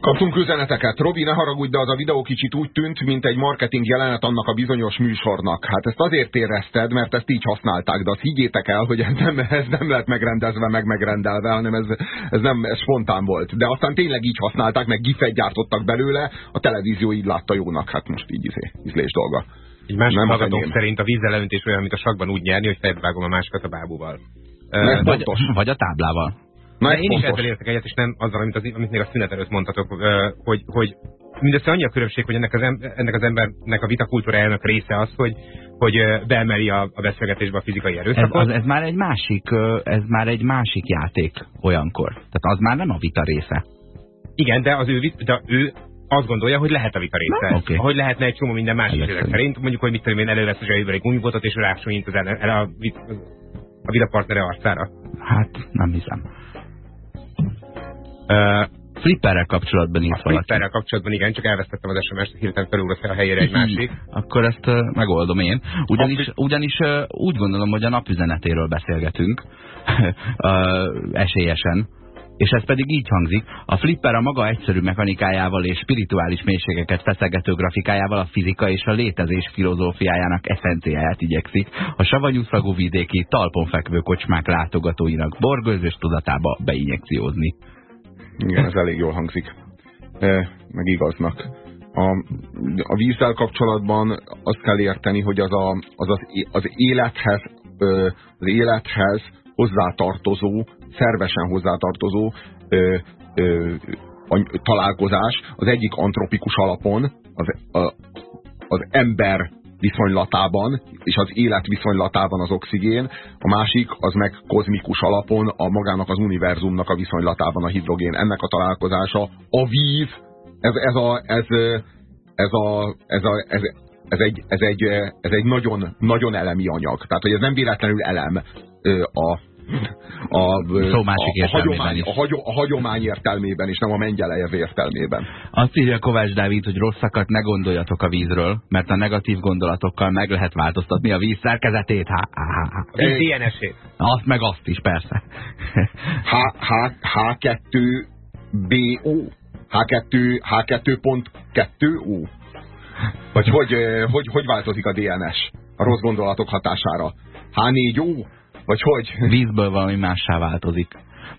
S2: Kaptunk üzeneteket. Robi, ne haragudj, de az a videó kicsit úgy tűnt, mint egy marketing jelenet annak a bizonyos műsornak. Hát ezt azért érezted, mert ezt így használták, de azt higgyétek el, hogy ez nem, ez nem lett megrendezve, meg megrendelve, hanem ez, ez nem ez spontán volt. De aztán tényleg így használták, meg gifet gyártottak belőle, a televízió így látta jónak, hát most így izé, ízlés dolga.
S3: Egy másik nem hallgatók szerint a vízzelelöntés olyan, mint a sakban úgy nyerni, hogy fejbevágom a másikat a bábúval.
S1: Vagy, <laughs> vagy a táblával.
S3: Na, én pontos. is ezzel értek egyet, és nem azzal, amit, az, amit még a szünet előtt mondtatok, hogy, hogy mindössze annyi a különbség, hogy ennek az, em, ennek az embernek a vitakultúrájának része az, hogy, hogy beemeli a, a beszélgetésbe a fizikai erőszakot.
S1: Ez, az, ez, már egy másik, ez már egy másik játék olyankor. Tehát az már nem a vita része.
S3: Igen, de az ő, de ő azt gondolja, hogy lehet a vita része. Okay. Hogy lehetne egy csomó minden másik ezek szerint. Mondjuk, hogy mit tudom én, elővesz a zsebéből egy gumibotot, és rásonyít az el, el a, a vita partnere arcára.
S1: Hát, nem hiszem. Uh, Flipperrel kapcsolatban írt
S3: valaki. Flipperrel kapcsolatban igen, csak elvesztettem az SMS-t, hirtelen felúrott a helyére egy másik.
S1: Akkor ezt uh, megoldom én. Ugyanis, ugyanis uh, úgy gondolom, hogy a napüzenetéről beszélgetünk <laughs> uh, esélyesen És ez pedig így hangzik, a flipper a maga egyszerű mechanikájával és spirituális mélységeket feszegető grafikájával a fizika és a létezés filozófiájának eszenciáját igyekszik, a savanyú szagú vidéki talpon fekvő kocsmák látogatóinak borgőzős tudatába beinjekciózni.
S2: Igen, ez elég jól hangzik. E, meg igaznak. A, a vízzel kapcsolatban azt kell érteni, hogy az a, az, az, az élethez, az élethez hozzátartozó, szervesen hozzátartozó ö, ö, a találkozás az egyik antropikus alapon, az, a, az ember viszonylatában, és az élet viszonylatában az oxigén, a másik az meg kozmikus alapon a magának az univerzumnak a viszonylatában a hidrogén. Ennek a találkozása a víz, ez, ez, ez, ez, ez, ez egy, ez egy, ez egy nagyon, nagyon elemi anyag. Tehát, hogy ez nem véletlenül elem a,
S1: a, Szó másik
S2: a, a, hagyomány, a, hagy, a hagyomány értelmében, és nem a mengyelejev értelmében.
S1: Azt írja Kovács Dávid, hogy rosszakat ne gondoljatok a vízről, mert a negatív gondolatokkal meg lehet változtatni a víz szerkezetét. H, H, H.
S3: A víz DNS-ét.
S1: Azt meg azt is, persze.
S2: H, H, H2BO. H2, H2.2O. Vagy hogy, hogy, hogy változik a DNS a rossz gondolatok hatására? H4O? Vagy hogy?
S1: Vízből valami mássá változik.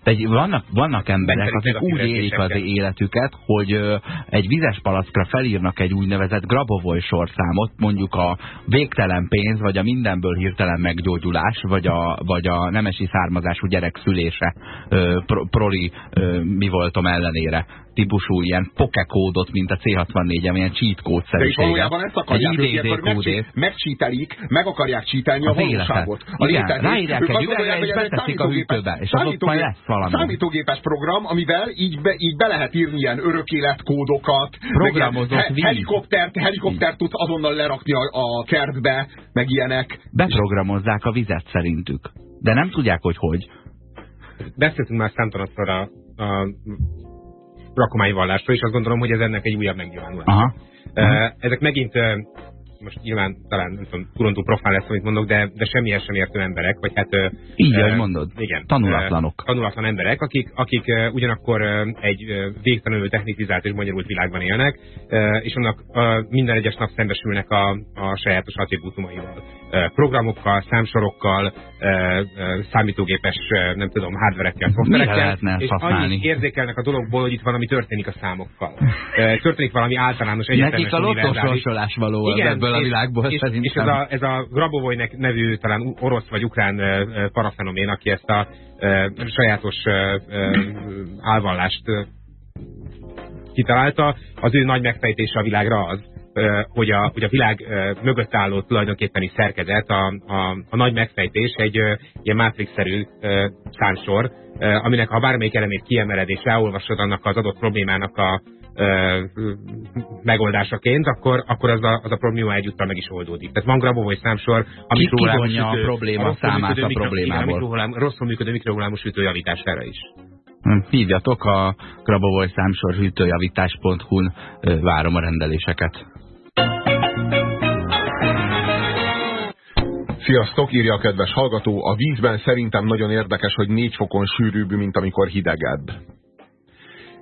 S1: De vannak, vannak emberek, akik úgy élik az életüket, hogy egy vizes palackra felírnak egy úgynevezett Grabovoi sorszámot, mondjuk a végtelen pénz, vagy a mindenből hirtelen meggyógyulás, vagy a, vagy a nemesi származású gyerek szülése pro, proli mi voltam ellenére típusú ilyen pokekódot, mint a C64, ilyen cheat kód
S2: De és valójában ezt akarják, hogy megcsítelik, meg akarják csítelni a valóságot.
S1: A Igen, ráírják egy üvegre, és beteszik a hűtőbe, és az ott majd lesz valami.
S2: Számítógépes program, amivel így be, így be lehet írni ilyen örök életkódokat,
S1: Programozott
S2: he, helikoptert, helikoptert tudsz azonnal lerakni a, a kertbe, meg ilyenek.
S1: Beprogramozzák a vizet szerintük. De nem tudják, hogy hogy.
S3: Beszéltünk már számtalanszor a, a rakományvallásról, és azt gondolom, hogy ez ennek egy újabb megnyilvánulás. Aha. Ezek megint most nyilván talán nem tudom, túlontúl profán lesz, amit mondok, de, de semmihez sem értő emberek, vagy hát...
S1: Így, uh, mondod. Igen. Tanulatlanok.
S3: Tanulatlan emberek, akik, akik ugyanakkor egy végtelenül technitizált és bonyolult világban élnek, és annak minden egyes nap szembesülnek a, a sajátos attribútumaival. Programokkal, számsorokkal, számítógépes, nem tudom, hardverekkel, szoftverekkel, és annyit érzékelnek a dologból, hogy itt valami történik a számokkal. Történik valami általános egyetemes
S1: Nekik a való Igen, ebből a világból
S3: és, szerintem. És ez a, ez a Grabovojnek nevű talán orosz vagy ukrán parafenomén, aki ezt a sajátos álvallást kitalálta, az ő nagy megfejtése a világra az, hogy a, hogy a világ mögött álló tulajdonképpeni szerkezet, a, a, a nagy megfejtés egy ilyen mátrix-szerű számsor, aminek ha bármelyik elemét kiemeled és ráolvasod annak az adott problémának a, megoldásaként, akkor, akkor az, a, az a probléma egyúttal meg is oldódik. Tehát van Grabovoi számsor
S1: a mikrohullámos a probléma a számát a problémából.
S3: Igen, a rosszul működő mikrohullámos hűtő javítására is.
S1: Hm, hívjatok a Grabovoi számsor hűtőjavítás.hu-n, várom a rendeléseket.
S2: Sziasztok, írja a kedves hallgató. A vízben szerintem nagyon érdekes, hogy négy fokon sűrűbb, mint amikor hidegebb.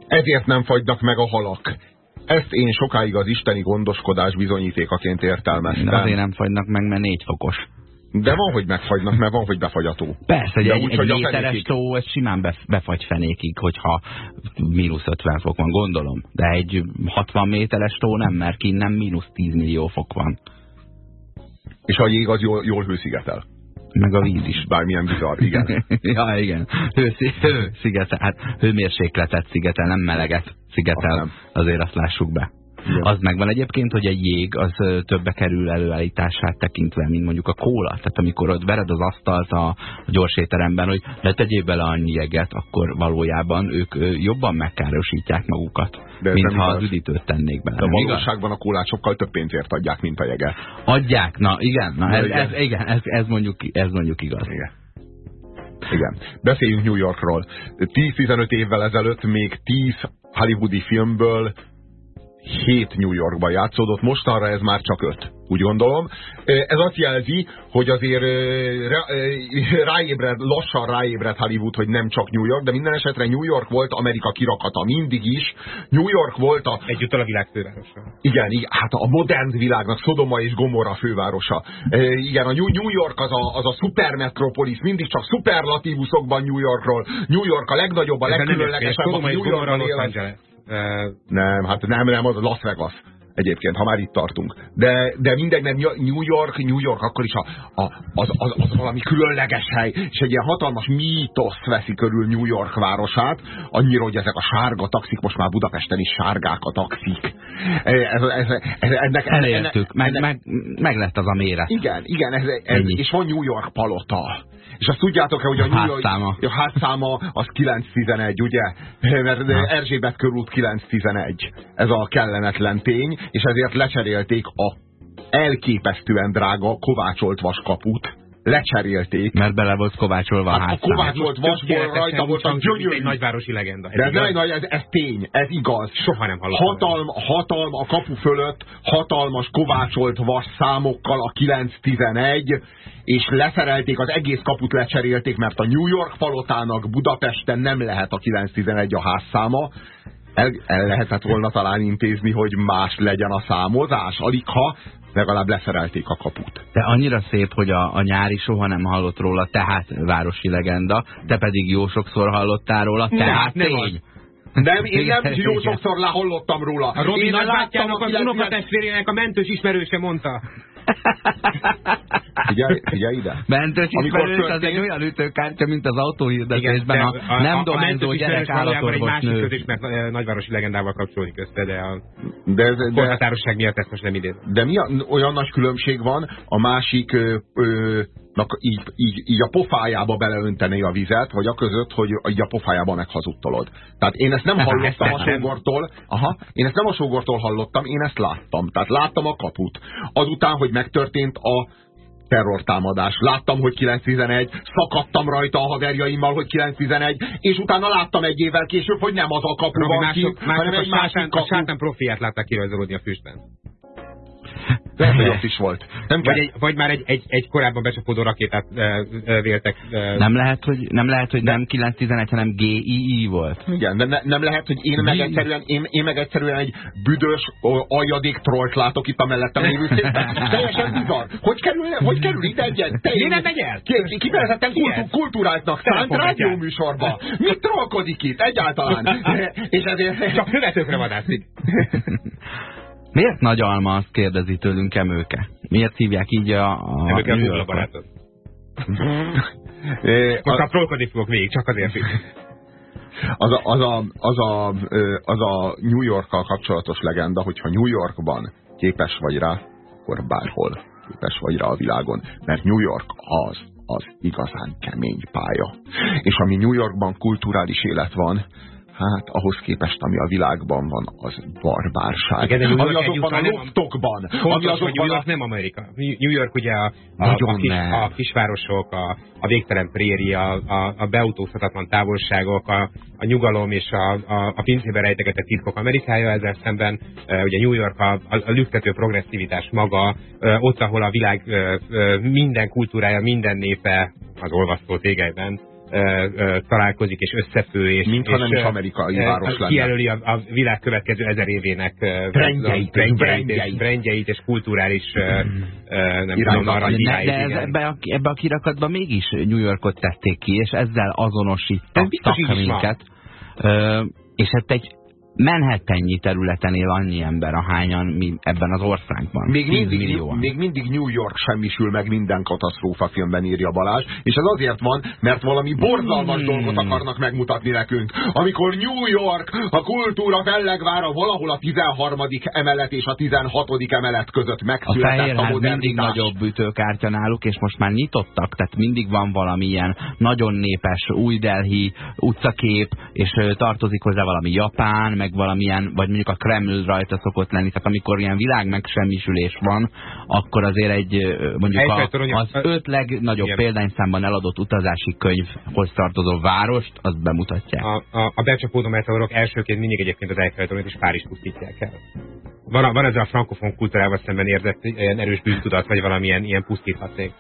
S2: Ezért nem fagynak meg a halak. Ezt én sokáig az isteni gondoskodás bizonyítékaként értelmeztem. De
S1: azért nem fagynak meg, mert négy fokos.
S2: De van, hogy megfagynak, mert van, hogy befagyató.
S1: Persze, egy, úgy, egy, egy méteres tó, ez simán befagy fenékig, hogyha mínusz 50 fok van, gondolom. De egy 60 méteres tó nem, mert innen mínusz 10 millió fok van.
S2: És a jég az jól, jól hőszigetel.
S1: Meg a víz is.
S2: Bármilyen bizarr, igen. <laughs>
S1: ja, igen. Hő, hő, szigetel, hát hőmérsékletet szigetel, nem meleget szigetel. Azt Azért azt lássuk be. Igen. Az megvan egyébként, hogy egy jég az többe kerül előállítását tekintve, mint mondjuk a kóla. Tehát amikor ott vered az asztalt a gyors étteremben, hogy ne tegyél bele annyi jeget, akkor valójában ők jobban megkárosítják magukat, De mint ha az üdítőt tennék bele.
S2: De a valóságban a kólát sokkal több pénzért adják, mint a jeget.
S1: Adják, na igen, na, ez, igen. Ez, igen ez, ez, mondjuk, ez mondjuk igaz.
S2: Igen. Igen. Beszéljünk New Yorkról. 10-15 évvel ezelőtt még 10 hollywoodi filmből 7 New Yorkban játszódott, mostanra ez már csak 5. úgy gondolom. Ez azt jelzi, hogy azért ráébred, lassan ráébred Hollywood, hogy nem csak New York, de minden esetre New York volt Amerika kirakata mindig is. New York volt a...
S3: Egyúttal a világ fővárosa.
S2: Igen, igen, hát a modern világnak Szodoma és Gomorra fővárosa. Igen, a New York az a, az a szupermetropolis, mindig csak szuperlatívuszokban New Yorkról. New York a legnagyobb, a legkülönlegesebb, a New Yorkban él. Nem, hát nem, nem, az Las Vegas egyébként, ha már itt tartunk. De, de mindegy, mert New York, New York akkor is a, a, az, az, az valami különleges hely, és egy ilyen hatalmas mítosz veszi körül New York városát, annyira, hogy ezek a sárga taxik, most már Budapesten is sárgák a taxik.
S1: Ez, ez, ez, ennek, Elértük, meg, meg, meg lett az a méret.
S2: Igen, igen, ez, ez, és van New York palota. És azt tudjátok-e, hogy a,
S1: a házszáma.
S2: a házszáma az 911, ugye? Mert Erzsébet körút 911. Ez a kellemetlen tény, és ezért lecserélték a elképesztően drága kovácsolt vaskaput, lecserélték.
S1: Mert bele volt kovácsolva hát a
S2: házszám. A kovácsolt vasból rajta volt a gyönyörű.
S3: egy nagyvárosi legenda.
S2: De ez, nagy, ez, ez tény, ez igaz.
S3: Soha nem hallottam.
S2: Hatalm, hatalm a kapu fölött, hatalmas kovácsolt vas számokkal a 911, és leszerelték, az egész kaput lecserélték, mert a New York palotának Budapesten nem lehet a 911 a házszáma, el, el lehetett volna talán intézni, hogy más legyen a számozás, alig ha legalább leszerelték a kaput.
S1: De annyira szép, hogy a, a nyári soha nem hallott róla, tehát városi legenda, te pedig jó sokszor hallottál róla, tehát nem, tény.
S2: Nem, nem, én nem jó sokszor hallottam róla.
S3: A Robi nagybátyjának az unokatestvérének a mentős ismerőse mondta.
S2: Figyelj, figyelj ide.
S1: Mentős ismerős az egy olyan ütőkártya, mint az autóhirdetésben, a, a, nem dohányzó gyerek állatorvos nő.
S3: Egy másik mert nagyvárosi legendával kapcsolódik össze, de a de, de, korhatárosság miatt ezt most nem idén.
S2: De mi a, olyan nagy különbség van a másik ö, ö, így, így, így a pofájába beleönteni a vizet, vagy a között, hogy így a pofájába meghazudtolod. Tehát én ezt nem hallottam a sógortól, aha, én ezt nem a sógortól hallottam, én ezt láttam. Tehát láttam a kaput. Azután, hogy megtörtént a terrortámadás. Láttam, hogy 911, szakadtam rajta a haverjaimmal, hogy 911, és utána láttam egy évvel később, hogy nem az a kapu van ki, hanem egy másik kapu. A
S3: sátán profiát látták kirajzolódni a füstben.
S2: Lehet, hogy ott is volt.
S3: Nem vagy, egy, vagy már egy, egy, egy korábban becsapódó rakétát e, e, véltek.
S1: E, nem lehet, hogy nem, lehet, hogy nem 911, hanem GII volt.
S2: Igen, de ne, nem lehet, hogy én meg, egyszerűen, én, én meg egyszerűen egy büdös aljadék trollt látok itt a mellettem lévő szépen. Teljesen bizarr. Hogy kerül, hogy kerül ide egy ilyen...
S3: Mi nem megy el?
S2: Kifejezetten kultú, kultúráltnak szánt rádióműsorba. Mit trollkodik itt egyáltalán? <laughs>
S3: És ezért... Csak követőkre vadászik. <laughs>
S1: Miért nagy alma, azt kérdezi tőlünk Emőke. Miért hívják így a... a
S3: Emőke a a barátod. <laughs> Most a trollkodni fogok végig, csak azért is.
S2: Az a, az, a, az, a, az a New Yorkkal kapcsolatos legenda, hogyha New Yorkban képes vagy rá, akkor bárhol képes vagy rá a világon. Mert New York az, az igazán kemény pálya. És ami New Yorkban kulturális élet van, Hát ahhoz képest, ami a világban van, az barbárság. Igen, ami azokban a loftokban.
S3: Ami azokban New York a... nem Amerika. New York ugye a, a, a, kis, a kisvárosok, a, a végtelen préri, a, a, a beautózhatatlan távolságok, a, a nyugalom és a, a, a pincébe rejtegetett titkok Amerikája ezzel szemben. Ugye New York a, a, a lüktető progresszivitás maga, ott, ahol a világ minden kultúrája, minden népe az olvasztó tégelyben találkozik és összefő, és,
S2: Mintha nem is amerikai város lenne.
S3: Kijelöli a, a világ következő ezer évének
S2: brendjeit,
S3: brendjeit, brendjeit és kulturális hmm. nem tudom,
S1: narratíváit. De, de ez, ebbe, a, ebbe a kirakatban mégis New Yorkot tették ki, és ezzel azonosítottak minket. És hát egy Manhattannyi területen él annyi ember, ahányan mi ebben az országban.
S2: Még mindig, még mindig New York semmisül meg minden katasztrófa filmben írja Balázs, és ez azért van, mert valami borzalmas hmm. dolgot akarnak megmutatni nekünk. Amikor New York, a kultúra fellegvára valahol a 13. emelet és a 16. emelet között megszületett a, a modernitás.
S1: mindig nagyobb ütőkártya náluk, és most már nyitottak, tehát mindig van valamilyen nagyon népes új Delhi utcakép, és tartozik hozzá valami japán, meg valamilyen, vagy mondjuk a Kreml rajta szokott lenni, tehát amikor ilyen világ megsemmisülés van, akkor azért egy mondjuk a, az öt legnagyobb Igen. példányszámban eladott utazási könyvhoz tartozó várost, azt bemutatják.
S3: A, a, a becsapódó meteorok elsőként mindig egyébként az Eiffel és Párizs pusztítják el van, van ez a frankofon kultúrával szemben érzett ilyen erős bűntudat, vagy valamilyen ilyen pusztíthaték.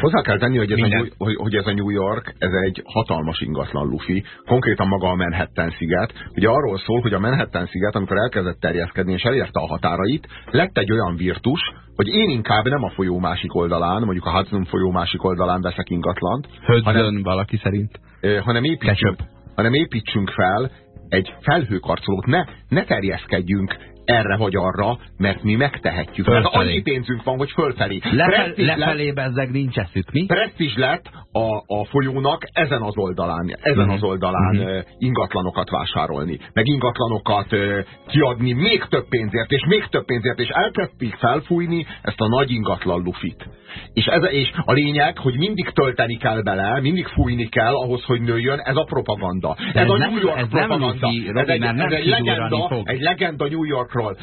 S2: Hozzá kell tenni, hogy ez, a New, hogy, hogy ez a New York, ez egy hatalmas ingatlan lufi, konkrétan maga a Manhattan sziget. Ugye arról szól, hogy a Manhattan sziget, amikor elkezdett terjeszkedni és elérte a határait, lett egy olyan virtus, hogy én inkább nem a folyó másik oldalán, mondjuk a Hudson folyó másik oldalán veszek ingatlant.
S1: Hudson valaki szerint.
S2: hanem, építsünk, hanem építsünk fel egy felhőkarcolót, ne, ne terjeszkedjünk erre vagy arra, mert mi megtehetjük. Fölfelé. Mert annyi pénzünk van, hogy fölfelé.
S1: Lefel, lefelé bezzeg nincs eszük, mi?
S2: Presztis lett a, a folyónak ezen az oldalán, ezen mm. az oldalán mm. ingatlanokat vásárolni, meg ingatlanokat uh, kiadni még több pénzért, és még több pénzért, és elkezdték felfújni ezt a nagy ingatlan lufit. És, ez, és a lényeg, hogy mindig tölteni kell bele, mindig fújni kell ahhoz, hogy nőjön, ez a propaganda.
S1: ez, ez
S2: a
S1: New York ez propaganda. Ez, egy, ez egy, legenda,
S2: egy legenda New Yorkról.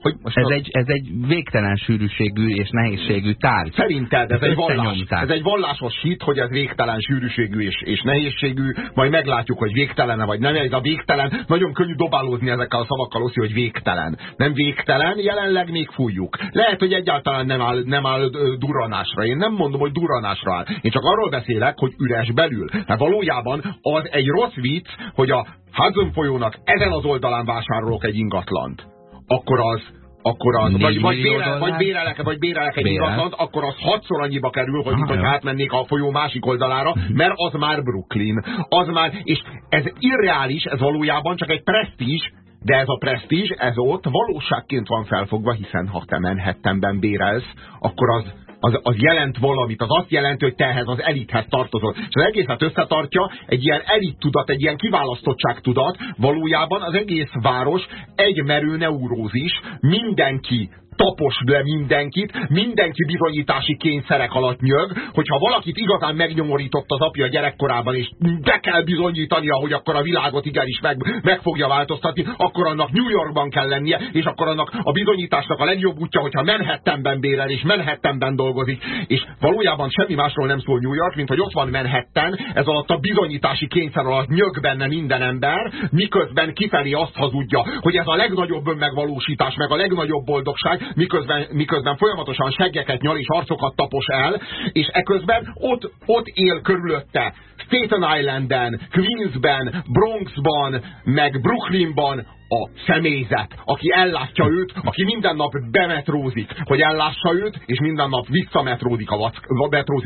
S1: Hogy most ez, a... egy, ez egy végtelen sűrűségű és nehézségű tárgy.
S2: Szerinted ez egy, vallás, ez egy vallásos hit, hogy ez végtelen sűrűségű és, és nehézségű, majd meglátjuk, hogy végtelene vagy nem. Ez a végtelen, nagyon könnyű dobálózni ezekkel a szavakkal, oszi, hogy végtelen. Nem végtelen, jelenleg még fújjuk. Lehet, hogy egyáltalán nem áll, nem áll duranásra. Én nem mondom, hogy duranásra áll. Én csak arról beszélek, hogy üres belül. Mert valójában az egy rossz vicc, hogy a Hudson folyónak ezen az oldalán vásárolok egy ingatlant akkor az akkor az, vagy, vagy, bérel, vagy, bérelek, vagy bérelek egy ingatlant, akkor az hatszor annyiba kerül, hogy, mint, hogy átmennék a folyó másik oldalára, mert az már Brooklyn. Az már, és ez irreális, ez valójában csak egy presztízs, de ez a presztízs, ez ott valóságként van felfogva, hiszen ha te Manhattanben bérelsz, akkor az az, az jelent valamit, az azt jelenti, hogy te ehhez az elithez tartozol. És az egészet összetartja egy ilyen elit tudat, egy ilyen kiválasztottság tudat, valójában az egész város egy merő neurózis, mindenki tapos le mindenkit, mindenki bizonyítási kényszerek alatt nyög, hogyha valakit igazán megnyomorított az apja gyerekkorában, és be kell bizonyítania, hogy akkor a világot igenis meg, meg fogja változtatni, akkor annak New Yorkban kell lennie, és akkor annak a bizonyításnak a legjobb útja, hogyha Manhattanben bérel, és Manhattanben dolgozik, és valójában semmi másról nem szól New York, mint hogy ott van Manhattan, ez alatt a bizonyítási kényszer alatt nyög benne minden ember, miközben kifelé azt hazudja, hogy ez a legnagyobb önmegvalósítás, meg a legnagyobb boldogság, miközben, miközben folyamatosan seggeket nyal és arcokat tapos el, és eközben ott, ott él körülötte Staten Islanden, Queensben, Bronxban, meg Brooklynban a személyzet, aki ellátja őt, aki minden nap bemetrózik, hogy ellássa őt, és minden nap visszametrózik a, vack,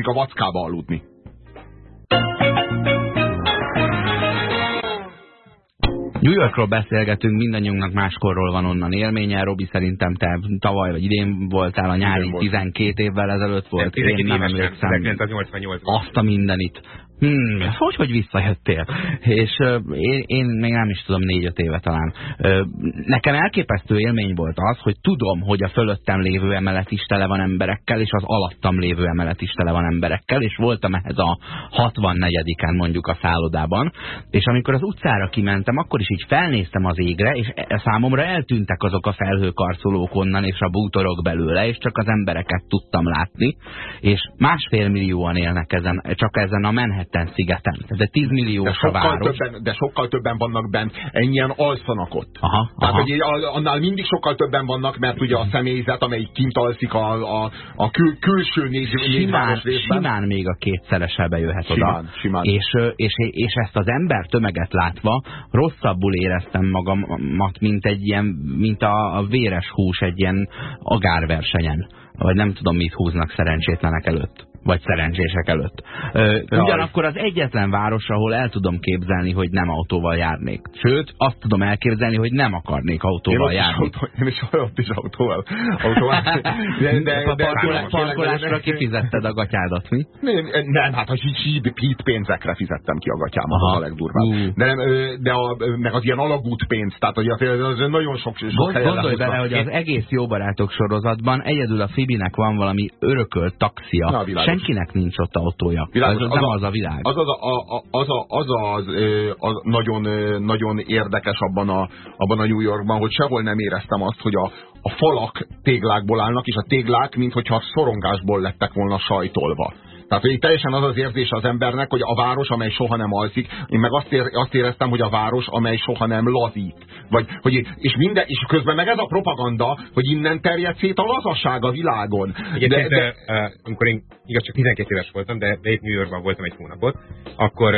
S2: a vackába aludni.
S1: New Yorkról beszélgetünk, mindannyiunknak máskorról van onnan élménye. Robi szerintem te tavaly vagy idén voltál a nyári 12 évvel ezelőtt volt.
S3: Én nem emlékszem. 1988
S1: Azt a mindenit. Hmm, hogy, hogy visszajöttél? És uh, én, én még nem is tudom, négy-öt éve talán. Uh, nekem elképesztő élmény volt az, hogy tudom, hogy a fölöttem lévő emelet is tele van emberekkel, és az alattam lévő emelet is tele van emberekkel, és voltam ehhez a 64-en mondjuk a szállodában, és amikor az utcára kimentem, akkor is így felnéztem az égre, és e, számomra eltűntek azok a felhőkarcolók onnan, és a bútorok belőle, és csak az embereket tudtam látni, és másfél millióan élnek ezen, csak ezen a Manhattan Manhattan szigeten. Ez 10 millió
S2: a város. Többen, de sokkal többen vannak bent, ennyien alszanak ott.
S1: Aha,
S2: Tehát, hogy annál mindig sokkal többen vannak, mert ugye a személyzet, amelyik kint alszik a, a, a kül, külső négy,
S1: simán, részben. Simán még a kétszerese bejöhet simán, oda. Simán. És, és, és ezt az ember tömeget látva rosszabbul éreztem magamat, mint egy ilyen, mint a, a véres hús egy ilyen agárversenyen. Vagy nem tudom, mit húznak szerencsétlenek előtt vagy szerencsések előtt. Ugyanakkor az egyetlen város, ahol el tudom képzelni, hogy nem autóval járnék. Sőt, azt tudom elképzelni, hogy nem akarnék autóval én járni.
S2: Autó, én is <laughs> ott is autóval. autóval. <laughs>
S1: De, de, de parkolásra kifizetted a gatyádat, mi?
S2: Nem, nem hát a híd, híd pénzekre fizettem ki a gatyámat, Aha. az a legdurvább. Uh. De, nem, de a, meg az ilyen alagút pénz, tehát hogy az nagyon sok, sok
S1: Gond, Gondolj bele, hogy az egész jó barátok sorozatban egyedül a Fibinek van valami örökölt taxia. Na, senkinek nincs ott autója. Világos, az, az, nem a, az a világ.
S2: Az az, a, a, az, a, az, az, az nagyon, nagyon érdekes abban a, abban a New Yorkban, hogy sehol nem éreztem azt, hogy a, a falak téglákból állnak, és a téglák, mintha szorongásból lettek volna sajtolva. Tehát, hogy teljesen az az érzés az embernek, hogy a város, amely soha nem alszik, én meg azt, ér, azt éreztem, hogy a város, amely soha nem lazít. Vagy, hogy, és, minden, és közben meg ez a propaganda, hogy innen terjed szét a lazasság a világon.
S3: Egyébként, de, de, uh, amikor én igaz csak 12 éves voltam, de, de itt New Yorkban voltam egy hónapot, akkor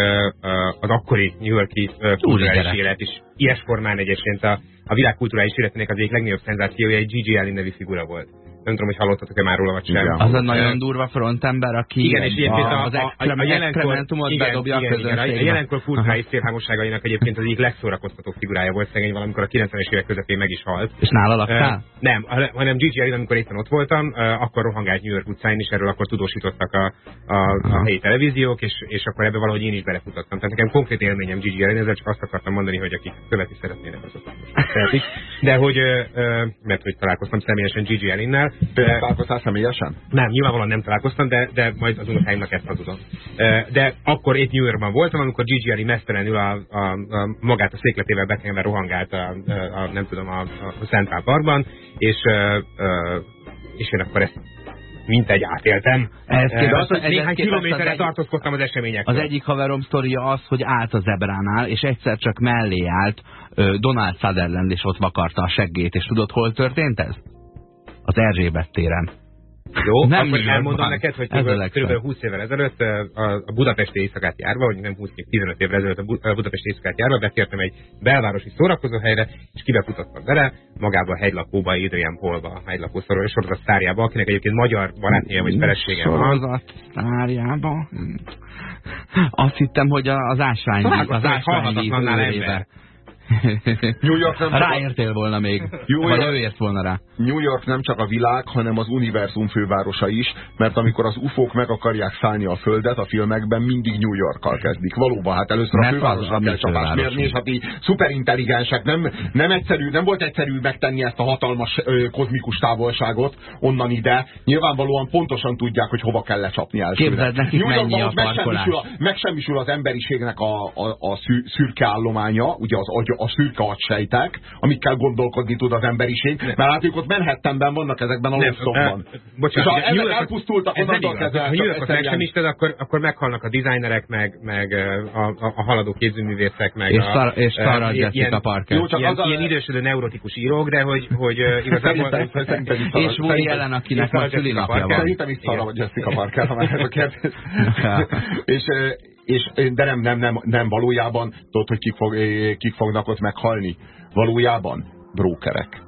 S3: az akkori New Yorki kulturális élet is ilyes formán egyébként a, a világ kulturális életének az egyik legnagyobb szenzációja egy Gigi Allen nevű figura volt nem tudom, hogy hallottatok-e már róla, vagy sem.
S1: Az a nagyon durva frontember, aki
S3: igen, és
S1: a,
S3: a,
S1: az exkrementumot
S3: igen,
S1: bedobja
S3: igen,
S1: a közönségbe.
S3: Igen, a jelenkor kulturális szélhámosságainak egyébként az egyik legszórakoztató figurája volt szegény, valamikor a 90-es évek közepén meg is halt.
S1: És nála laktál?
S3: Uh, nem, hanem Gigi Allen, amikor éppen ott voltam, uh, akkor rohangált New York utcáin, és erről akkor tudósítottak a, a, a helyi televíziók, és, és akkor ebbe valahogy én is belefutottam. Tehát nekem konkrét élményem Gigi Allen, ezzel csak azt akartam mondani, hogy akik követni szeretnének, azok most De hogy, uh, mert hogy találkoztam személyesen Gigi Allennel
S2: találkoztál személyesen?
S3: Nem, nyilvánvalóan nem találkoztam, de, de majd az unokáimnak ezt hazudom. De akkor itt New Yorkban voltam, amikor Gigi Ali mesztelenül a, a, a, magát a székletével bekenve rohangált a, a, nem tudom, a, a Central Parkban, és, és én akkor ezt mint egy átéltem. Ez de az, néhány kilométerre az tartózkodtam az eseményektől.
S1: Az egyik haverom sztoria az, hogy állt a zebránál, és egyszer csak mellé állt Donald Sutherland, és ott vakarta a seggét, és tudod, hol történt ez? Az Erzsébet téren.
S3: Jó, nem akkor elmondom van. neked, hogy kb. 20 évvel ezelőtt a Budapesti éjszakát járva, vagy nem 20, 15 évvel ezelőtt a Budapesti éjszakát járva bekértem egy belvárosi szórakozóhelyre, és kibefutottam vele, magába a hegylakóba, Adrian Polba, a hegylakó sorozat sztárjába, akinek egyébként magyar barátnője vagy felesége van.
S1: Sorozat sztárjába? Azt hittem, hogy az ásvány, az ásvány New York nem Ráértél volna még. New York, vagy ő ért volna rá.
S2: New York nem csak a világ, hanem az univerzum fővárosa is, mert amikor az ufók meg akarják szállni a földet a filmekben, mindig New Yorkkal kezdik. Valóban, hát először a fővárosra kell csapást mérni, és hát így szuperintelligensek, nem, nem, egyszerű, nem volt egyszerű megtenni ezt a hatalmas ö, kozmikus távolságot onnan ide. Nyilvánvalóan pontosan tudják, hogy hova kell lecsapni elsőre.
S1: Képzeld nekik New mennyi a
S2: megsemmisül, a, megsemmisül az emberiségnek a, a, a szürke állománya, ugye az agy, a szürke agysejtek, amikkel gondolkodni tud az emberiség, mert látjuk ott Manhattanben vannak ezekben a loftokban.
S3: Bocsánat, és
S2: ha ezek elpusztultak, onnantól kezdve... Ha New
S3: Yorkot megsemmisted, akkor, akkor meghalnak a designerek, meg, meg a, a, a haladó képzőművészek, meg
S1: és a... És Sarah Jessica Parker.
S3: Jó, csak ilyen, az ilyen idősödő neurotikus írók, de hogy, hogy <laughs> igazából...
S1: és Woody Allen, akinek a szülinapja van.
S2: Szerintem is Sarah Jessica Parker, ha már ez a kérdés. <laughs> és és, de nem, nem, nem, nem valójában, tudod, hogy kik, fog, kik fognak ott meghalni? Valójában brókerek.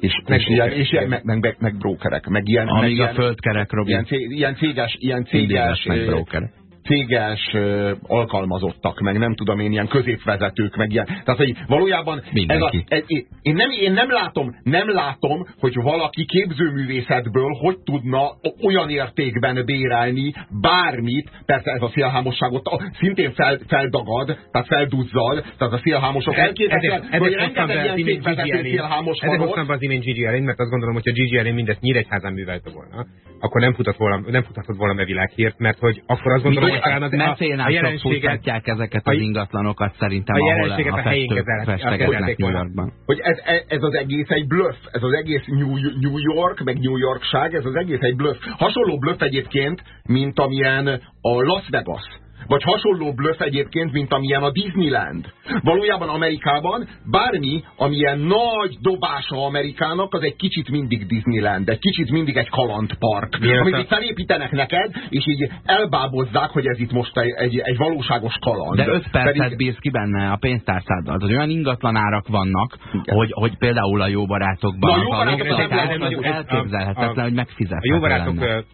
S2: És, meg, és, ilyen, és ilyen, meg, meg, meg brókerek. Meg ilyen,
S1: Amíg
S2: meg
S1: a ilyen, földkerek, Robi.
S2: Ilyen, ilyen céges, ilyen céges, meg brókerek céges alkalmazottak, meg nem tudom én, ilyen középvezetők, meg ilyen. Tehát, hogy valójában ez a, ez, én, nem, én nem látom, nem látom, hogy valaki képzőművészetből hogy tudna olyan értékben bérelni bármit, persze ez a szélhámosságot szintén fel, feldagad, tehát felduzzal, tehát a szélhámosok elképzelhetően, hogy rengeteg ilyen székvezető szélhámos
S3: Ezért hoztam be az imént Gigi Allen, mert azt gondolom, hogy a Gigi Allen mindezt Nyíregyházán művelte volna, akkor nem futott volna, nem futhatott volna be világhírt, mert hogy akkor azt gondolom,
S1: talán az, a, jelenséget ezeket az ingatlanokat szerintem,
S3: a jelenséget ahol a, a helyén festegetnek
S2: New Yorkban. Hogy ez, ez az egész egy bluff, ez az egész New, New York, meg New Yorkság, ez az egész egy bluff. Hasonló bluff egyébként, mint amilyen a Las Vegas vagy hasonló blöff egyébként, mint amilyen a Disneyland. Valójában Amerikában bármi, amilyen nagy dobása Amerikának, az egy kicsit mindig Disneyland, egy kicsit mindig egy kalandpark. Miért amit itt felépítenek neked, és így elbábozzák, hogy ez itt most egy, egy, egy valóságos kaland.
S1: De 5 percet Pedig... bírsz ki benne a pénztárszáddal. Az olyan ingatlanárak vannak, hogy, hogy például a jó barátokban. Na,
S2: a jó barátokban
S1: elképzelhetetlen, hogy megfizetnek.
S3: A jó barátok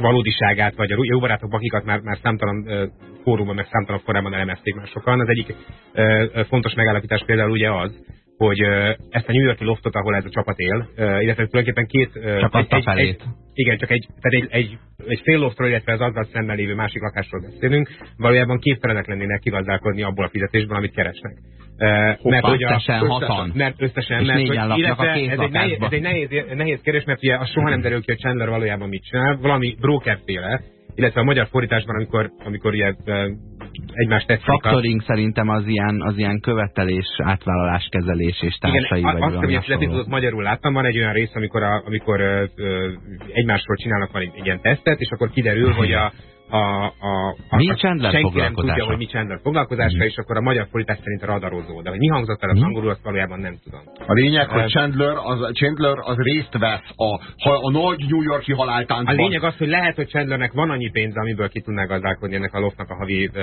S3: valódiságát, vagy a jó barátok bakikat már, már számtalan fórumban, meg számtalan formában elemezték már sokan. Az egyik fontos megállapítás például ugye az, hogy ezt a New Yorki loftot, ahol ez a csapat él, illetve tulajdonképpen két...
S1: Csapatta egy, felét. Egy,
S3: igen, csak egy, tehát egy, egy, egy fél loftról, illetve az azzal szemben lévő másik lakásról beszélünk, valójában képtelenek lennének kigazdálkodni abból a fizetésből, amit keresnek.
S1: Hoppá, mert hogy összesen hatan.
S3: Mert összesen, mert hogy, illetve ez egy, nehéz, ez egy nehéz, nehéz kérdés, mert ugye az soha nem derül ki, hogy Chandler valójában mit csinál, valami brokerféle, illetve a magyar fordításban, amikor, amikor ilyen egymást tetszik.
S1: Factoring a... szerintem az ilyen, az ilyen követelés, átvállalás, kezelés és társai.
S3: Igen,
S1: vagy
S3: azt, ami a epizódot magyarul láttam, van egy olyan rész, amikor, a, amikor ö, ö, egymásról csinálnak van egy, egy ilyen tesztet, és akkor kiderül, hogy a, a, a, a,
S1: mi Chandler
S3: senki nem tudja, hogy mi Chandler foglalkozása, mm. és akkor a magyar fordítás szerint a radarozó. De hogy mi hangzott el az mm. angolul, azt valójában nem tudom.
S2: A lényeg, hogy Chandler az, Chandler az részt vesz a, a, a nagy New Yorki haláltáncban.
S3: A lényeg az, hogy lehet, hogy Chandlernek van annyi pénze, amiből ki tudná gazdálkodni ennek a loftnak a havi uh,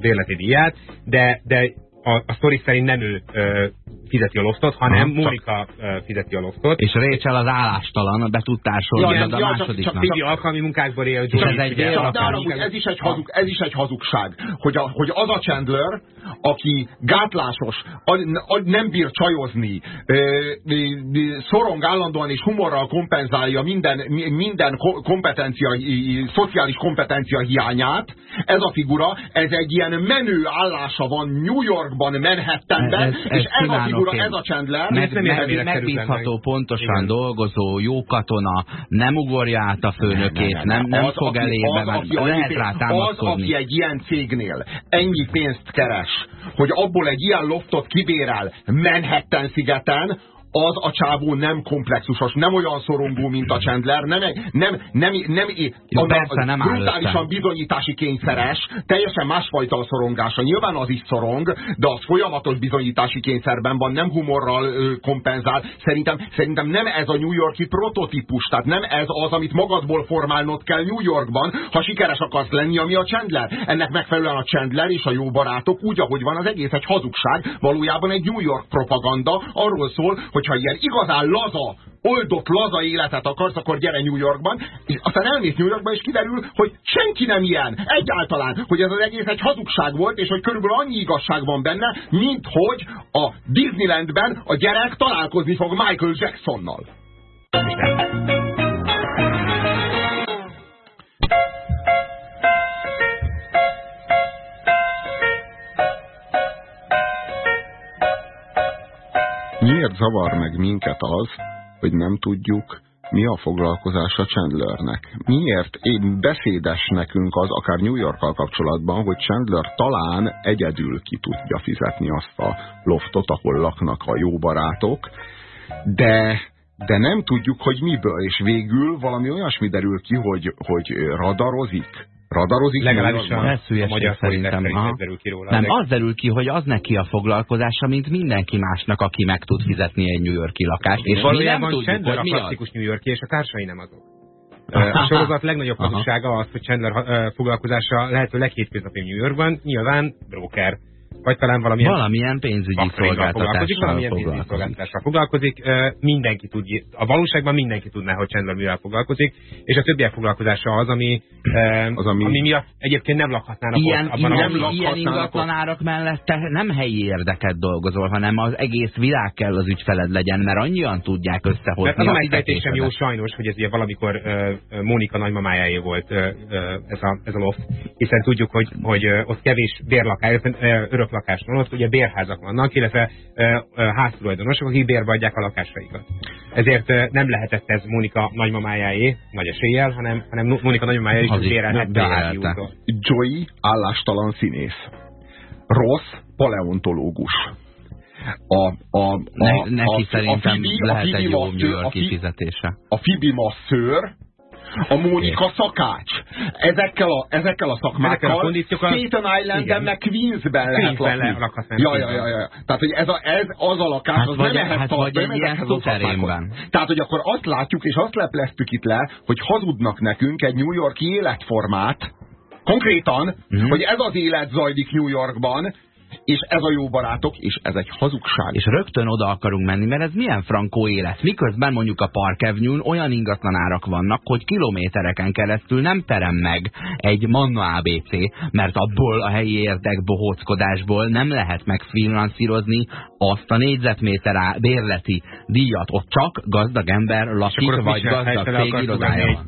S3: bérleti díját, de, de a, a sztori szerint nem ő ö, fizeti a loftot, hanem Aha, Mónika csak... fizeti a loftot.
S1: És Rachel az állástalan, be tud társolni ja, a ja, másodiknak.
S3: Csak, csak alkalmi munkákból él.
S2: És ez, egy csak, de ez, is egy hazug, ez is egy hazugság, hogy, a, hogy az a Chandler, aki gátlásos, a, a, nem bír csajozni, ö, ö, szorong állandóan és humorral kompenzálja minden, minden kompetencia, szociális kompetencia hiányát, ez a figura, ez egy ilyen menő állása van New Yorkban, Manhattanben, ez, ez, és ez a figura, ez a Chandler.
S1: Meg, meg, megbízható, pontosan Igen. dolgozó, jó katona, nem ugorja át a főnökét, nem, nem, nem, nem az, fog elébe, lehet rá támaszkodni.
S2: Az, aki egy ilyen cégnél ennyi pénzt keres, hogy abból egy ilyen loftot kibérel Manhattan szigeten, az a csávó nem komplexusos, nem olyan szorongó, mint a Chandler, nem, nem, nem, nem,
S1: Jó, persze, nem
S2: brutálisan bizonyítási kényszeres, teljesen másfajta a szorongása. Nyilván az is szorong, de az folyamatos bizonyítási kényszerben van, nem humorral kompenzál. Szerintem, szerintem nem ez a New Yorki prototípus, tehát nem ez az, amit magadból formálnod kell New Yorkban, ha sikeres akarsz lenni, ami a Chandler. Ennek megfelelően a Chandler és a jó barátok úgy, ahogy van az egész, egy hazugság, valójában egy New York propaganda, arról szól, hogyha ilyen igazán laza, oldott laza életet akarsz, akkor gyere New Yorkban, és aztán elmész New Yorkban, és kiderül, hogy senki nem ilyen, egyáltalán, hogy ez az egész egy hazugság volt, és hogy körülbelül annyi igazság van benne, mint hogy a Disneylandben a gyerek találkozni fog Michael Jacksonnal. Miért zavar meg minket az, hogy nem tudjuk, mi a foglalkozása Chandlernek? Miért én beszédes nekünk az, akár New Yorkkal kapcsolatban, hogy Chandler talán egyedül ki tudja fizetni azt a loftot, ahol laknak a jó barátok, de, de nem tudjuk, hogy miből, és végül valami olyasmi derül ki, hogy, hogy radarozik, Radarozik?
S3: Legalábbis a, magyar szerintem. derül ki róla.
S1: Nem, az derül ki, hogy az neki a foglalkozása, mint mindenki másnak, aki meg tud fizetni egy New Yorki lakást.
S3: És valójában tudjuk, Chandler hogy a klasszikus New Yorki, és a társai nem azok. A sorozat legnagyobb hazugsága az, hogy Chandler foglalkozása lehető leghétköznapi New Yorkban, nyilván broker vagy talán valamilyen,
S1: valamilyen pénzügyi szolgáltatással
S3: valamilyen pénzügyi szolgáltatással foglalkozik. Mindenki tud, a valóságban mindenki tudná, hogy Chandler mivel foglalkozik, és a többiek foglalkozása az, ami, az, ami... ami miatt egyébként nem lakhatnának
S1: ilyen,
S3: ott. Abban
S1: ilyen, a ilyen ingatlanárak mellett te nem helyi érdeket dolgozol, hanem az egész világ kell az ügyfeled legyen, mert annyian tudják összehozni. Mert
S3: az a megfejtés sem jó sajnos, hogy ez ugye valamikor uh, Mónika nagymamájáé volt uh, ez, a, ez a loft, hiszen tudjuk, hogy, hogy uh, ott kevés bérlakály, örök lakás van, ott ugye bérházak vannak, illetve háztulajdonosok, akik bérbe adják a lakásaikat. Ezért nem lehetett ez Mónika nagymamájáé, nagy eséllyel, hanem, hanem Mónika nagymamája is bérelhette a házi
S2: Joey állástalan színész. Rossz paleontológus.
S1: A, a, a, ne, neki a, szerintem a Phoebe, lehet a egy jó New Yorki fizetése.
S2: A Phoebe masszőr, a Mónika szakács. Ezekkel a, ezekkel a szakmákkal ezekkel a Staten Island-en meg Queensben lehet lakni. Ja, ja, ja, ja. Tehát, hogy ez, a, ez az a lakás, hát az vagy, nem ehhez hát vagy egy ilyen Tehát, hogy akkor azt látjuk, és azt lepleztük itt le, hogy hazudnak nekünk egy New Yorki életformát, Konkrétan, mm -hmm. hogy ez az élet zajlik New Yorkban, és ez a jó barátok, és ez egy hazugság.
S1: És rögtön oda akarunk menni, mert ez milyen frankó élet. Miközben mondjuk a Park Avenue-n olyan ingatlanárak vannak, hogy kilométereken keresztül nem terem meg egy Manna ABC, mert abból a helyi érdek bohóckodásból nem lehet megfinanszírozni azt a négyzetméter bérleti díjat. Ott csak gazdag ember lakik, vagy gazdag cég irodája.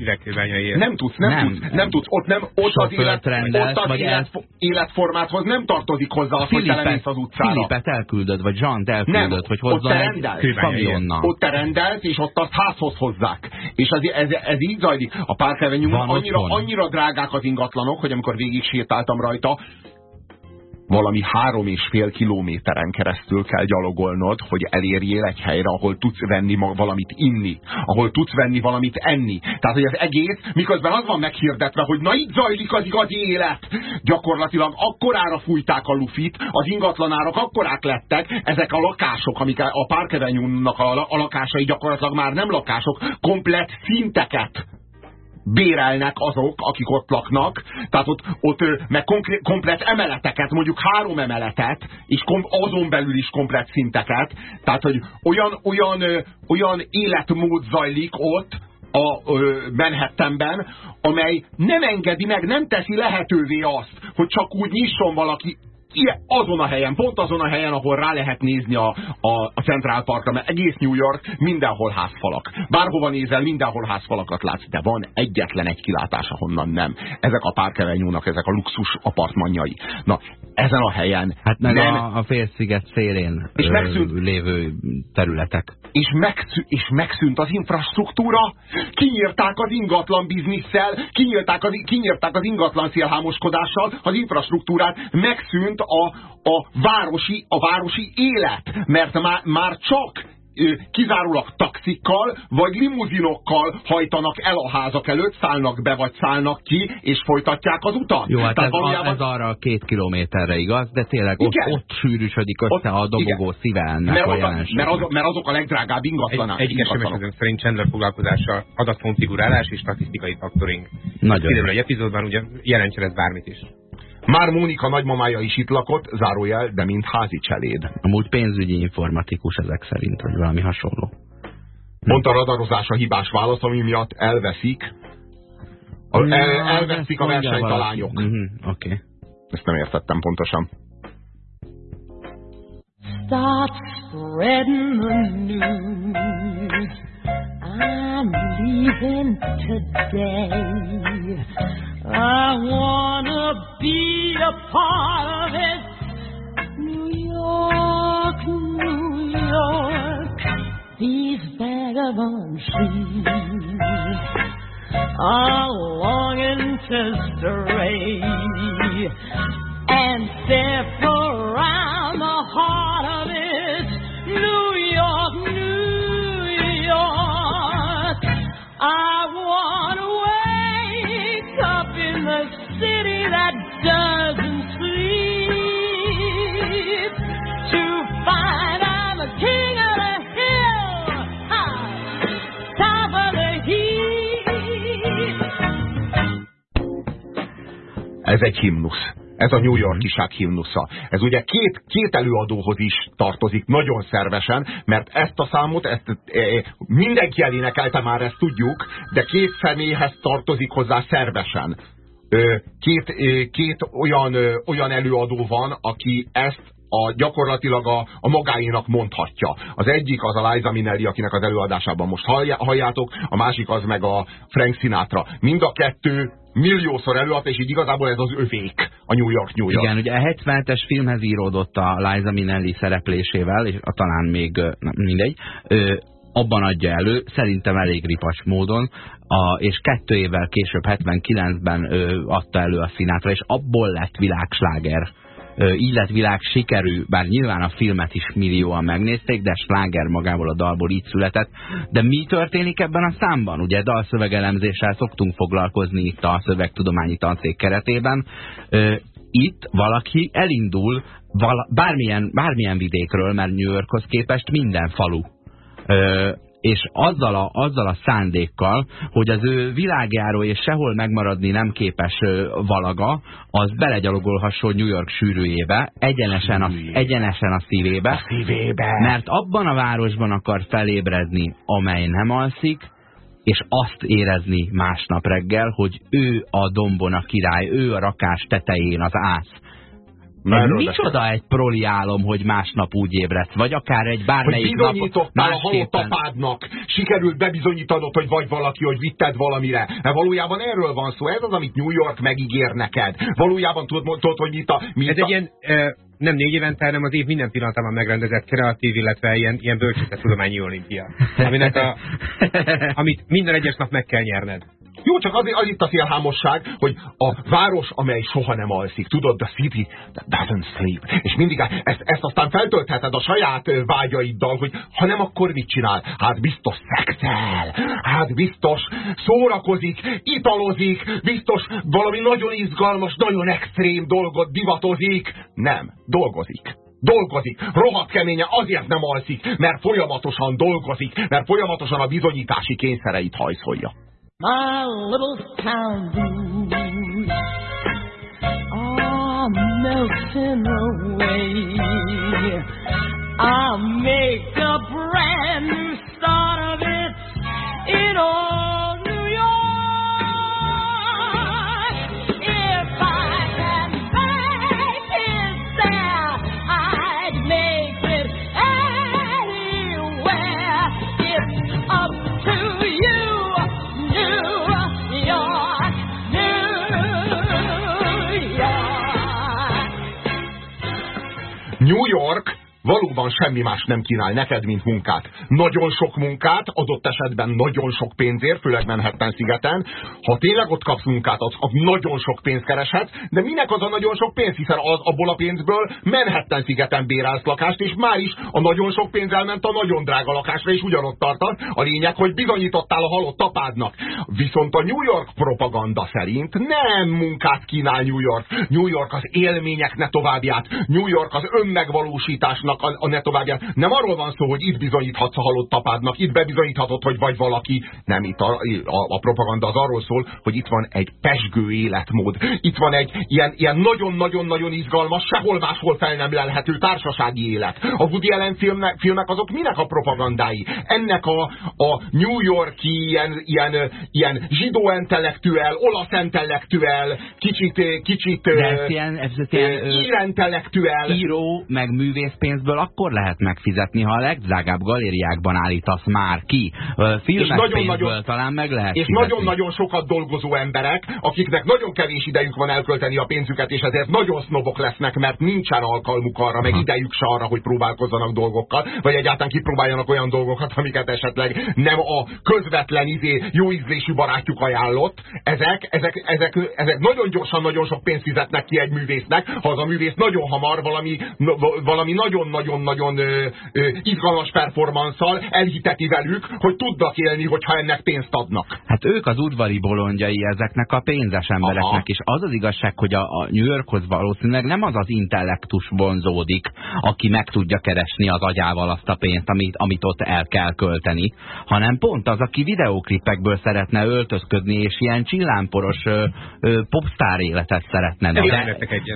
S2: Nem tudsz, nem, nem, tudsz, nem tudsz. Ott, nem, ott az élet, ott az élet, életformáthoz nem tartozik hozzá a Filipet, az utcára.
S1: Filipet elküldöd, vagy Zsant elküldöd,
S2: Nem,
S1: hogy hozzon egy kamionnal.
S2: Ott te rendelsz, és ott azt házhoz hozzák. És ez, ez, ez így zajlik. A Park Avenue annyira, annyira drágák az ingatlanok, hogy amikor végig sétáltam rajta, valami három és fél kilométeren keresztül kell gyalogolnod, hogy elérjél egy helyre, ahol tudsz venni valamit inni, ahol tudsz venni valamit enni. Tehát, hogy az egész, miközben az van meghirdetve, hogy na itt zajlik az igazi élet. Gyakorlatilag akkorára fújták a lufit, az ingatlanárak akkorák lettek, ezek a lakások, amik a Park Avenue-nak a, a lakásai gyakorlatilag már nem lakások, komplet szinteket bérelnek azok, akik ott laknak, tehát ott, ott meg komplet emeleteket, mondjuk három emeletet, és azon belül is komplet szinteket, tehát hogy olyan, olyan, olyan életmód zajlik ott, a Manhattanben, amely nem engedi meg, nem teszi lehetővé azt, hogy csak úgy nyisson valaki ilyen, azon a helyen, pont azon a helyen, ahol rá lehet nézni a, a, a Central Parkra, mert egész New York mindenhol házfalak. Bárhova nézel, mindenhol házfalakat látsz, de van egyetlen egy kilátás, ahonnan nem. Ezek a avenue ezek a luxus apartmanjai. Na, ezen a helyen
S1: Hát meg nem, a, a félsziget szélén és megszűnt, lévő területek.
S2: És, megszű, és megszűnt az infrastruktúra, kinyírták az ingatlan bizniszsel, kinyírták az, kinyírták az ingatlan szélhámoskodással az infrastruktúrát, megszűnt a, a, városi, a városi élet, mert már, már csak kizárólag taxikkal vagy limuzinokkal hajtanak el a házak előtt, szállnak be vagy szállnak ki, és folytatják az utat.
S1: Jó, hát ez, valójában... a, ez arra a két kilométerre igaz, de tényleg ott, ott sűrűsödik össze ott, a dobogó szíve ennek
S2: mert
S1: a
S2: jelenség. Mert, azok, mert azok a legdrágább ingatlanák.
S3: Egy, egy SMS szerint Chandler foglalkozása adatkonfigurálás és statisztikai faktoring.
S1: Nagyon.
S3: Kiderül egy epizódban ugye jelentsen ez bármit is.
S2: Már Mónika nagymamája is itt lakott, zárójel, de mint házi cseléd.
S1: Amúgy pénzügyi informatikus ezek szerint, vagy valami hasonló.
S2: Pont a radarozás a hibás válasz, ami miatt elveszik. A, el, elveszik a versenytalányok. Uh
S1: -huh, Oké. Okay.
S2: Ezt nem értettem pontosan.
S4: Start spreading the news. I'm leaving today. Uh-huh. I wanna be a part of it. New York, New York, these vagabond trees are longing to stray and step around the heart of it. New York, New York, I
S2: Ez egy himnusz. Ez a New Yorkiság himnusza. Ez ugye két, két előadóhoz is tartozik nagyon szervesen, mert ezt a számot, ezt e, e mindenki elénekelte már, ezt tudjuk, de két személyhez tartozik hozzá szervesen két, két olyan, olyan előadó van, aki ezt a, gyakorlatilag a, a magáénak mondhatja. Az egyik az a Liza Minnelli, akinek az előadásában most halljátok, a másik az meg a Frank Sinatra. Mind a kettő milliószor előadta, és így igazából ez az övék, a New York, New York.
S1: Igen, ugye a 77-es filmhez íródott a Liza Minnelli szereplésével, és a, talán még, nem, mindegy, ö, abban adja elő, szerintem elég ripas módon, a, és kettő évvel később, 79-ben adta elő a színátra, és abból lett világsláger. Ö, így lett világ sikerű, bár nyilván a filmet is millióan megnézték, de sláger magából a dalból így született. De mi történik ebben a számban? Ugye dalszövegelemzéssel szoktunk foglalkozni itt a szövegtudományi tanszék keretében. Itt valaki elindul vala, bármilyen, bármilyen vidékről, mert New Yorkhoz képest minden falu és azzal a, azzal a szándékkal, hogy az ő világjáró és sehol megmaradni nem képes valaga, az belegyalogolhasson New York sűrűjébe, egyenesen a, egyenesen a szívébe,
S2: a szívébe,
S1: mert abban a városban akar felébredni, amely nem alszik, és azt érezni másnap reggel, hogy ő a dombon a király, ő a rakás tetején az ász,
S2: Erről
S1: micsoda egy proli álom, hogy másnap úgy ébredsz, vagy akár egy
S2: hogy
S1: bármelyik nap
S2: bizonyítottál a halott
S1: másképpen.
S2: apádnak, sikerült bebizonyítanod, hogy vagy valaki, hogy vitted valamire. Mert valójában erről van szó, ez az, amit New York megígér neked. Valójában tudod, tudod hogy mit a... Mit
S3: Ez
S2: a...
S3: egy ilyen, ö, nem négy évente, hanem az év minden pillanatában megrendezett kreatív, illetve ilyen, ilyen bölcsészettudományi olimpia. <laughs> Aminek a, amit minden egyes nap meg kell nyerned.
S2: Jó, csak az, az itt a félhámosság, hogy a város, amely soha nem alszik, tudod, the city that doesn't sleep. És mindig ezt, ezt aztán feltöltheted a saját vágyaiddal, hogy ha nem, akkor mit csinál? Hát biztos szexel, hát biztos szórakozik, italozik, biztos valami nagyon izgalmas, nagyon extrém dolgot divatozik. Nem, dolgozik. Dolgozik, rohadt keményen, azért nem alszik, mert folyamatosan dolgozik, mert folyamatosan a bizonyítási kényszereit hajszolja.
S4: My little town blues are melting away. I'll make a brand new start of it in old New York
S2: valóban semmi más nem kínál neked, mint munkát. Nagyon sok munkát, adott esetben nagyon sok pénzért, főleg Manhattan szigeten. Ha tényleg ott kapsz munkát, az, az nagyon sok pénzt kereshet, de minek az a nagyon sok pénz, hiszen az, abból a pénzből Manhattan szigeten bérelsz lakást, és már is a nagyon sok pénz elment a nagyon drága lakásra, és ugyanott tartasz. A lényeg, hogy bizonyítottál a halott apádnak. Viszont a New York propaganda szerint nem munkát kínál New York. New York az élmények ne továbbját. New York az önmegvalósításnak a, a ne továbbját. Nem arról van szó, hogy itt bizonyíthatsz a halott apádnak, itt bebizonyíthatod, hogy vagy valaki. Nem, itt a, a, a propaganda az arról szól, hogy itt van egy pesgő életmód. Itt van egy ilyen nagyon-nagyon-nagyon izgalmas, sehol máshol fel nem lelhető társasági élet. A Woody Allen filmek, filmek azok minek a propagandái? Ennek a, a New Yorki ilyen, ilyen, ilyen zsidó intellektuel, olasz intellektuel, kicsit, kicsit
S1: De ez ilyen, ez ilyen
S2: ír intellektuel.
S1: író, meg művészpénzből akkor lehet megfizetni, ha a legdrágább galériákban állítasz már ki. Filmes
S2: nagyon-
S1: pénzből
S2: nagyon-
S1: talán meg lehet
S2: És nagyon-nagyon sokat dolgozó emberek, akiknek nagyon kevés idejük van elkölteni a pénzüket, és ezért nagyon sznobok lesznek, mert nincsen alkalmuk arra, meg idejük se arra, hogy próbálkozzanak dolgokkal, vagy egyáltalán kipróbáljanak olyan dolgokat, amiket esetleg nem a közvetlen izé, jó ízlésű barátjuk ajánlott. Ezek, ezek, ezek, ezek nagyon gyorsan, nagyon sok pénzt fizetnek ki egy művésznek, ha az a művész nagyon hamar valami, valami nagyon-nagyon-nagyon izgalmas performanszal elhiteti velük, hogy tudnak élni, hogyha ennek pénzt adnak.
S1: Hát ők az udvari bolondjai ezeknek a pénzes embereknek,
S2: Aha.
S1: és az az igazság, hogy a, a New Yorkhoz valószínűleg nem az az intellektus vonzódik, aki meg tudja keresni az agyával azt a pénzt, amit, amit ott el kell költeni, hanem pont az, aki videóklipekből szeretne öltözködni, és ilyen csillámporos ö, ö, popstar életet szeretne.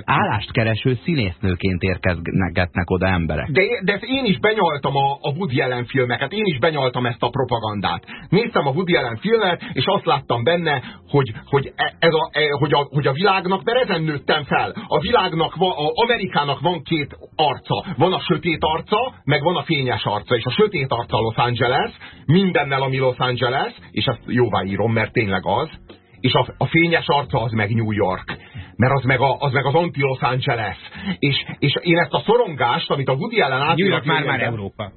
S1: Állást kereső színésznőként érkezgetnek oda emberek.
S2: De, de én is benyaltam a, a Woody Allen filmeket, én is benyaltam ezt a propagandát. Néztem a Woody Allen filmet, és azt láttam benne, hogy, hogy, e- ez a, e- hogy, a, hogy a világnak, mert ezen nőttem fel, a világnak, van, a Amerikának van két arca. Van a sötét arca, meg van a fényes arca. És a sötét arca Los Angeles, mindennel, ami Los Angeles, és ezt jóvá írom, mert tényleg az, és a, a fényes arca az meg New York, mert az meg, a, az, meg az anti-Los Angeles. És, és én ezt a szorongást, amit a Woody Allen
S3: New
S2: átír a
S3: York már már
S2: filmben-
S3: Európa.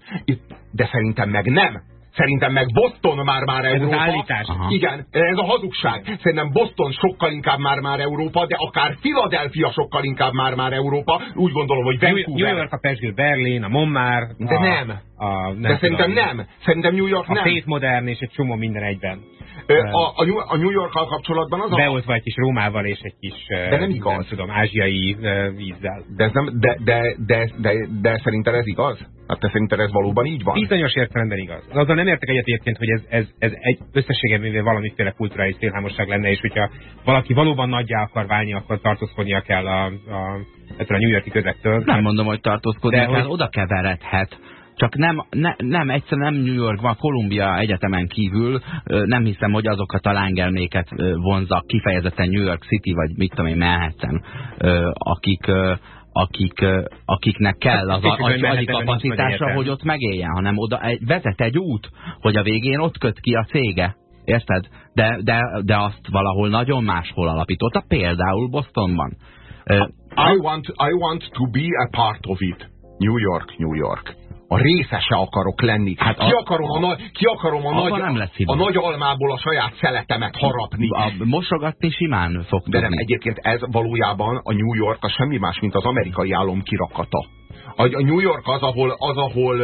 S2: De szerintem meg nem. Szerintem meg Boston már-már
S3: Ez az
S2: Európa.
S3: állítás.
S1: Aha.
S2: Igen, ez a hazugság. Szerintem Boston sokkal inkább már-már Európa, de akár Philadelphia sokkal inkább már-már Európa. Úgy gondolom, hogy
S3: New
S2: Vancouver.
S3: New York, a Pesgő, Berlin, a Montmartre.
S2: De
S3: a,
S2: nem.
S3: A, nem
S2: de szerintem
S3: tudom,
S2: nem. Szerintem New York
S3: A
S2: nem.
S3: Tate Modern és egy csomó minden egyben.
S2: Ö, A, a, New, a New Yorkkal kapcsolatban az a...
S3: Beoltva egy kis Rómával és egy kis,
S2: De nem igaz.
S3: nem tudom, ázsiai uh, ízzel.
S2: De, ez nem, de, de, de, de, de szerinted ez igaz? Hát te szerinted ez valóban így van?
S3: Bizonyos értelemben igaz. Azzal nem értek egyet egyébként, hogy ez, ez, ez egy összességében valamiféle kulturális szélhámosság lenne, és hogyha valaki valóban nagyjá akar válni, akkor tartózkodnia kell a, a, ettől a New Yorki közektől.
S1: Nem mondom, hogy tartózkodni
S3: De
S1: kell,
S3: hogy-
S1: oda keveredhet. Csak nem, ne, nem, egyszerűen nem New York van, Columbia egyetemen kívül, nem hiszem, hogy azokat a lángelméket ö, vonza kifejezetten New York City, vagy mit tudom én, Manhattan, akik, akik, akiknek kell az
S3: Hát,
S1: a,
S3: hogy
S1: a, agyi
S3: értelme.
S1: hogy ott megéljen, hanem oda egy, vezet egy út, hogy a végén ott köt ki a cége. Érted? De, de, de azt valahol nagyon máshol alapította, például Bostonban.
S2: I want, I want to be a part of it. New York, New York. A részese akarok lenni. Hát ki,
S1: a-
S2: akarom a, nagy, ki akarom a, nagy,
S1: nem lesz
S2: a nagy almából a saját szeletemet harapni.
S1: a, mosogatni simán fog
S2: De nem, egyébként ez valójában a New York a semmi más, mint az amerikai álom kirakata. A, a New York az, ahol, az, ahol,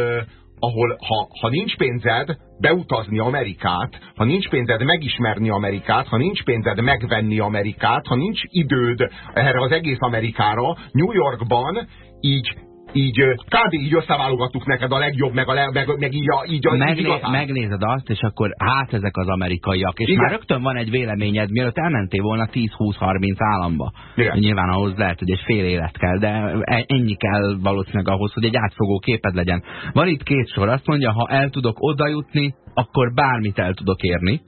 S2: ahol ha, ha nincs pénzed beutazni Amerikát, ha nincs pénzed megismerni Amerikát, ha nincs pénzed megvenni Amerikát, ha nincs időd erre az egész Amerikára, New Yorkban így így kb. így összeválogattuk neked a legjobb, meg, a le, meg, meg így, a, így, a, így
S1: Megné
S2: igazán.
S1: megnézed azt, és akkor hát ezek az amerikaiak. És
S2: Igen.
S1: már rögtön van egy véleményed, mielőtt elmentél volna 10-20-30 államba.
S2: Igen.
S1: Nyilván ahhoz lehet, hogy egy fél élet kell, de e- ennyi kell valószínűleg ahhoz, hogy egy átfogó képed legyen. Van itt két sor, azt mondja, ha el tudok oda jutni, akkor bármit el tudok érni.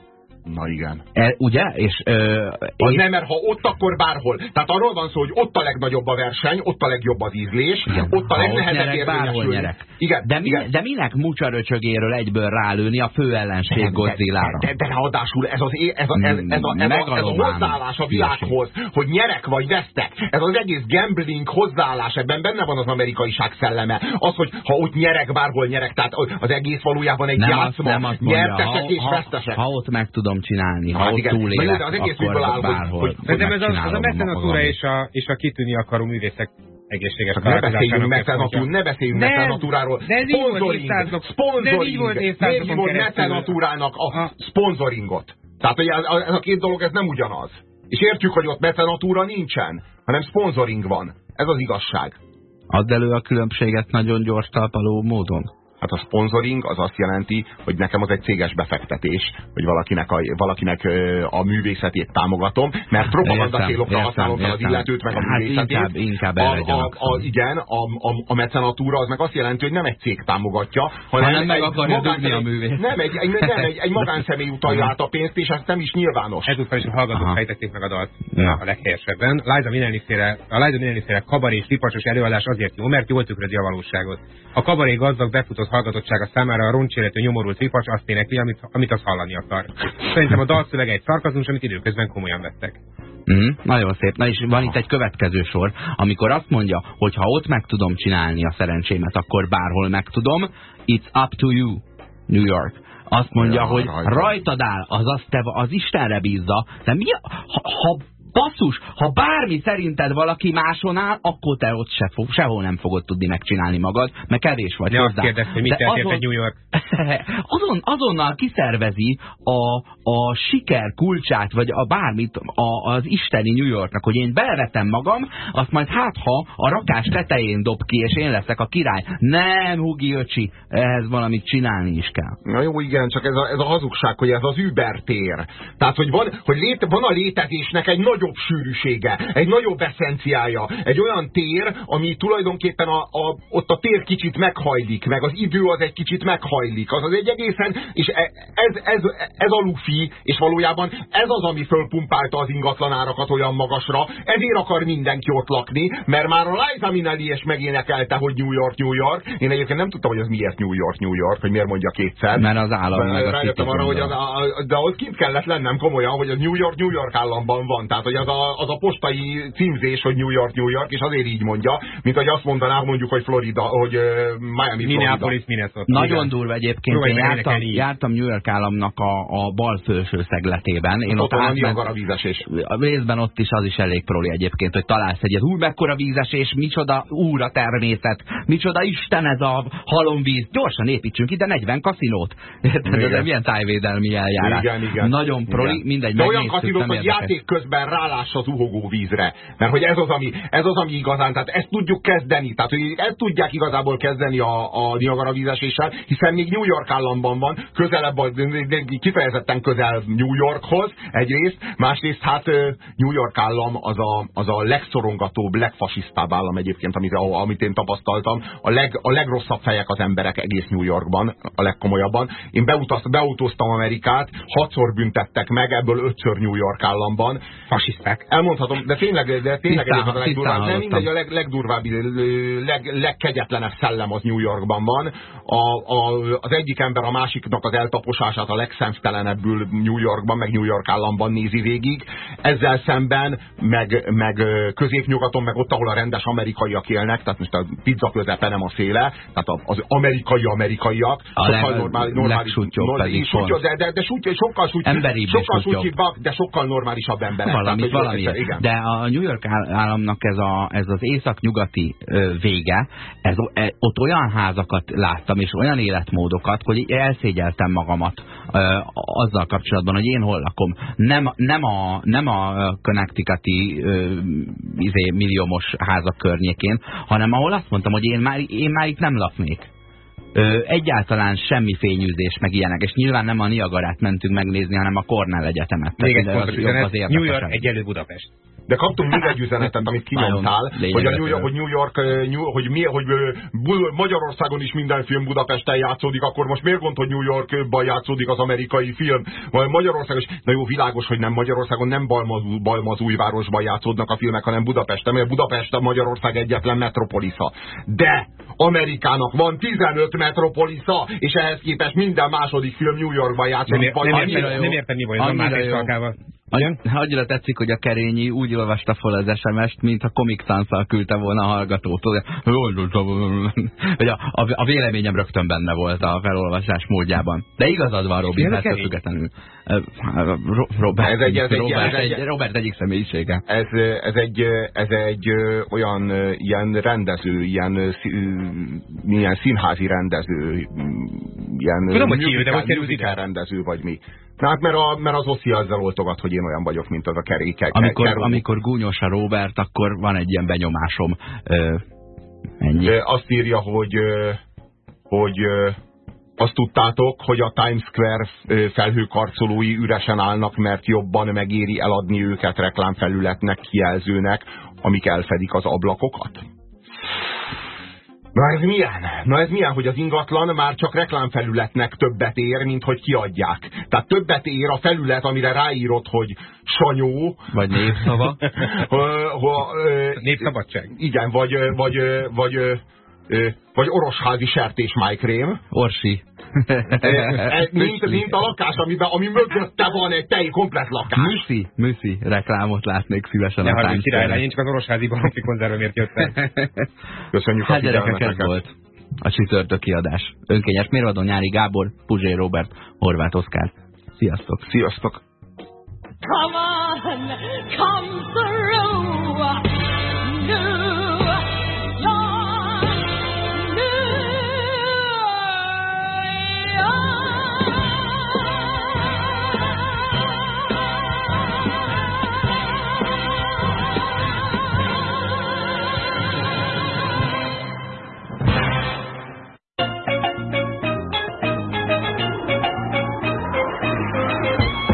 S2: Na igen.
S1: E, ugye? És, ö,
S2: Az
S1: és
S2: nem, mert ha ott, akkor bárhol. Tehát arról van szó, hogy ott a legnagyobb a verseny, ott a legjobb az ízlés,
S1: Igen.
S2: ott a legnehezebb érvényesülni. Igen,
S1: de, mi,
S2: igen.
S1: de minek mucsaröcsögéről egyből rálőni a fő ellenség
S2: de,
S1: Godzillára?
S2: de, de, de ráadásul ez, az, ez, a, ez, ez, a, ez, a, ez a hozzáállás a világhoz, hogy nyerek vagy vesztek. Ez az egész gambling hozzáállás, ebben benne van az amerikaiság szelleme. Az, hogy ha ott nyerek, bárhol nyerek, tehát az egész valójában egy
S1: nem azt,
S2: játszma.
S1: nem azt mondja,
S2: Nyertesek
S1: ha,
S2: és
S1: ha,
S2: vesztesek.
S1: ha ott meg tudom csinálni, ha
S2: Hát
S1: ott
S2: igen.
S1: Túlélek,
S2: de az egész
S1: akkor
S2: áll,
S1: bárhol.
S2: hogy-
S3: ez az, az a mecenatúra és a, és a kitűnni akaró művészek egészséges
S2: ne beszéljünk mecenatúr, ne beszéljünk
S3: Nem,
S2: mecenatúráról.
S3: de ez így volt
S2: Sponsoring,
S3: évszázadokon
S2: hívod mecenatúrának a sponsoringot? Tehát hogy ez, ez a két dolog ez nem ugyanaz. És értjük, hogy ott mecenatúra nincsen, hanem sponsoring van. Ez az igazság.
S1: Add elő a különbséget nagyon gyors talpaló módon.
S2: Hát a sponsoring az azt jelenti, hogy nekem az egy céges befektetés, hogy valakinek a, valakinek a művészetét támogatom, mert propaganda célokra használom fel az illetőt, meg a
S1: Hát
S2: művészetét.
S1: inkább- inkább
S2: a, a, a. Igen, a, a, a mecenatúra az meg azt jelenti, hogy nem egy cég támogatja, hanem,
S1: Hanem meg akarja dugni a művészt.
S2: Nem, egy, egy, nem, egy, egy magánszemély utalja át a pénzt, és ez nem is nyilvános.
S3: Ezúttal is a hallgatók fejtették meg a dalt
S1: Ja.
S3: a leghelyesebben. Liza Minnelli féle, a Liza Minnelli féle kabaré és ripacsos előadás azért jó, mert jól tükrözi a valóságot. A kabaré gazdag befutott hallgatottsága számára a roncséletű nyomorult ripacs azt énekli, amit, amit az hallani akar. Szerintem a dalszövege egy szarkazmus, amit időközben komolyan vettek.
S1: Mm, nagyon szép. Na és van itt egy következő sor, amikor azt mondja, hogy ha ott meg tudom csinálni a szerencsémet, akkor bárhol meg tudom. It's up to you, New York. Azt mondja,
S2: Ja,
S1: hogy
S2: rajta.
S1: rajtad áll, azaz te az Istenre bízza. De mi, a- ha, ha basszus, ha bármi szerinted valaki máson áll, akkor te ott se fog, sehol nem fogod tudni megcsinálni magad, mert kevés vagy
S3: Ne azt
S1: hozzá.
S3: kérdezd, hogy mit
S1: azon-
S3: egy New York. <laughs>
S1: azon, azonnal kiszervezi a, a siker kulcsát, vagy a bármit a, az isteni New Yorknak, hogy én belevetem magam, azt majd hát ha a rakás tetején dob ki, és én leszek a király. Nem, Hugi öcsi, ehhez valamit csinálni is kell.
S2: Na jó, igen, csak ez a, ez a hazugság, hogy ez az Uber tér. Tehát, hogy van, hogy lét, van a létezésnek egy nagyobb sűrűsége, egy nagyobb eszenciája, egy olyan tér, ami tulajdonképpen a, a, ott a tér kicsit meghajlik, meg az idő az egy kicsit meghajlik. Az az egy egészen, és e- ez, ez, ez a lufi, és valójában ez az, ami fölpumpálta az ingatlanárakat olyan magasra, ezért akar mindenki ott lakni, mert már a Liza Minnelli is megénekelte, hogy New York, New York. Én egyébként nem tudtam, hogy az miért New York, New York, hogy miért mondja kétszer.
S1: Mert az állam meg a
S2: arra, hogy az, a, de ott kint kellett lennem komolyan, hogy az New York, New York államban van. Tehát, hogy az a, az a postai címzés, hogy New York, New York, és azért így mondja, mint hogy azt mondanák mondjuk, hogy Florida, hogy Miami.
S3: Minneapolis, Minnesota.
S1: Nagyon
S3: Igen.
S1: durva egyébként, én jártam, jártam New York államnak a, a bal felső szegletében. Én
S2: Ott
S1: ott
S2: a
S1: átment,
S2: Niagara vízesés.
S1: a részben ott is az is elég proli egyébként, hogy találsz egyet. Úr, mekkora vízesés, micsoda úr a természet, micsoda Isten ez a halomvíz. Gyorsan építsünk ide 40 kaszinót. <laughs> Érted?
S2: Igen.
S1: Ez milyen tájvédelmi eljárás.
S2: Igen, igen.
S1: Nagyon proli,
S2: Igen.
S1: mindegy.
S2: De olyan kaszinót, hogy játék közben ráláss az uhogó vízre. Mert hogy ez az, ami, ez az, ami igazán, tehát ezt tudjuk kezdeni. Tehát, hogy ezt tudják igazából kezdeni a, a Niagara vízeséssel, hiszen még New York államban van, közelebb, a- kifejezetten közel New Yorkhoz egyrészt, másrészt hát New York állam az a, az a legszorongatóbb, legfasisztább állam egyébként, amit, amit én tapasztaltam. A, leg, a legrosszabb fejek az emberek egész New Yorkban, a legkomolyabban. Én beutaz, beautóztam Amerikát, hatszor büntettek meg, ebből ötször New York államban.
S3: Fasiszták.
S2: Elmondhatom, de tényleg, de tényleg
S1: Tisztán-
S2: a legdurvább, nem mindegy, a leg, legdurvább, leg, legkegyetlenebb szellem az New Yorkban van. A, a, az egyik ember a másiknak az eltaposását a legszemtelenebbül New Yorkban, meg New York államban nézi végig. Ezzel szemben, meg, meg középnyugaton, meg ott, ahol a rendes amerikaiak élnek, tehát most a pizza közepe nem a széle, tehát az amerikai amerikaiak,
S1: A
S2: sokkal
S1: leg-
S2: normális, normális normális
S1: pont.
S2: de, sokkal sokkal
S1: sútyobb.
S2: sútyibbak, de sokkal normálisabb emberek.
S1: Valami,
S2: Tehát, hogy-
S1: valami.
S2: igen.
S1: De a New York áll- államnak ez, a, ez az észak-nyugati vége, ez, e, ott olyan házakat láttam, és olyan életmódokat, hogy elszégyeltem magamat azzal kapcsolatban, hogy én hol lakom. Nem, nem a, nem a Connecticuti izé, milliómos házak környékén, hanem ahol azt mondtam, hogy én már, én már itt nem laknék. Ö, egyáltalán semmi fényűzés, meg ilyenek, és nyilván nem a Niagarát mentünk megnézni, hanem a Cornell Egyetemet.
S3: Még egy fontos
S1: az az
S3: New York egyelő Budapest.
S2: De kaptunk még egy üzenetet, amit kinyomtál, hogy, a New. York, hogy New York, eh, New, hogy, mi, hogy eh, Magyarországon is minden film Budapesten játszódik, akkor most miért gond, hogy New Yorkban játszódik az amerikai film? Vagy Magyarországon is, na jó, világos, hogy nem Magyarországon, nem Balmaz, Balmazújvárosban játszódnak a filmek, hanem Budapesten, mert Budapest a Magyarország egyetlen metropolisza. De Amerikának van 15 metropolisza, és ehhez képest minden második film New Yorkban
S3: Nem,
S2: játszódik.
S3: ér, nem,
S2: Vagy-
S1: annyira
S3: értem,
S1: jó.
S3: nem értem, mi baj, ez a
S1: Annyira
S3: Máté
S1: jó.
S3: Salkával.
S1: Igen? Annyira tetszik, hogy a Kerényi úgy olvasta fel az SMS-t, mint a Comic sans küldte volna a hallgatót. Hogy a, a, a véleményem rögtön benne volt a felolvasás módjában. De igazad van, ettől
S3: Kerény?
S1: függetlenül. Robert,
S2: Ez egy- ez egy-
S1: Robert,
S2: ez egy-
S1: egy, Robert egyik személyisége.
S2: Ez, ez egy, ez egy olyan ilyen rendező, ilyen, milyen színházi rendező, ilyen
S3: Tudom, hogy ki de hogy
S2: rendező vagy mi. Na, hát mert, a, mert az Oszi azzal oltogat, hogy én olyan vagyok, mint az a keréke.
S1: Amikor, amikor gúnyos a Robert, akkor van egy ilyen benyomásom. Ö, ennyi.
S2: Ö, Azt írja, hogy, ö, hogy ö, azt tudtátok, hogy a Times Square felhőkarcolói üresen állnak, mert jobban megéri eladni őket reklámfelületnek, kijelzőnek, amik elfedik az ablakokat? Na ez milyen? Na ez milyen, hogy az ingatlan már csak reklámfelületnek többet ér, mint hogy kiadják. Tehát többet ér a felület, amire ráírod, hogy sanyó,
S1: Vagy <laughs>
S2: ö,
S3: Népszabadság.
S2: igen, vagy, vagy, vagy, vagy orosházi sertésmájkrém,
S1: Orsi.
S2: Mint, mint a lakás, amiben, ami mögötte van egy telj komplet lakás.
S1: Műszi, műszi reklámot látnék szívesen
S3: Ne
S1: a
S3: haragudj,
S1: Times
S3: király,
S1: Square-en.
S3: én csak az orosházi baromfi konzervemért jöttem. <laughs>
S2: Köszönjük a
S1: Hát gyerekek, ez
S2: figyelmeteket.
S1: volt a csütörtöki adás. Önkényes mérvadó Nyári Gábor, Puzsé Robert, Horváth Oszkár. Sziasztok!
S2: Sziasztok!
S4: Come on, come through. New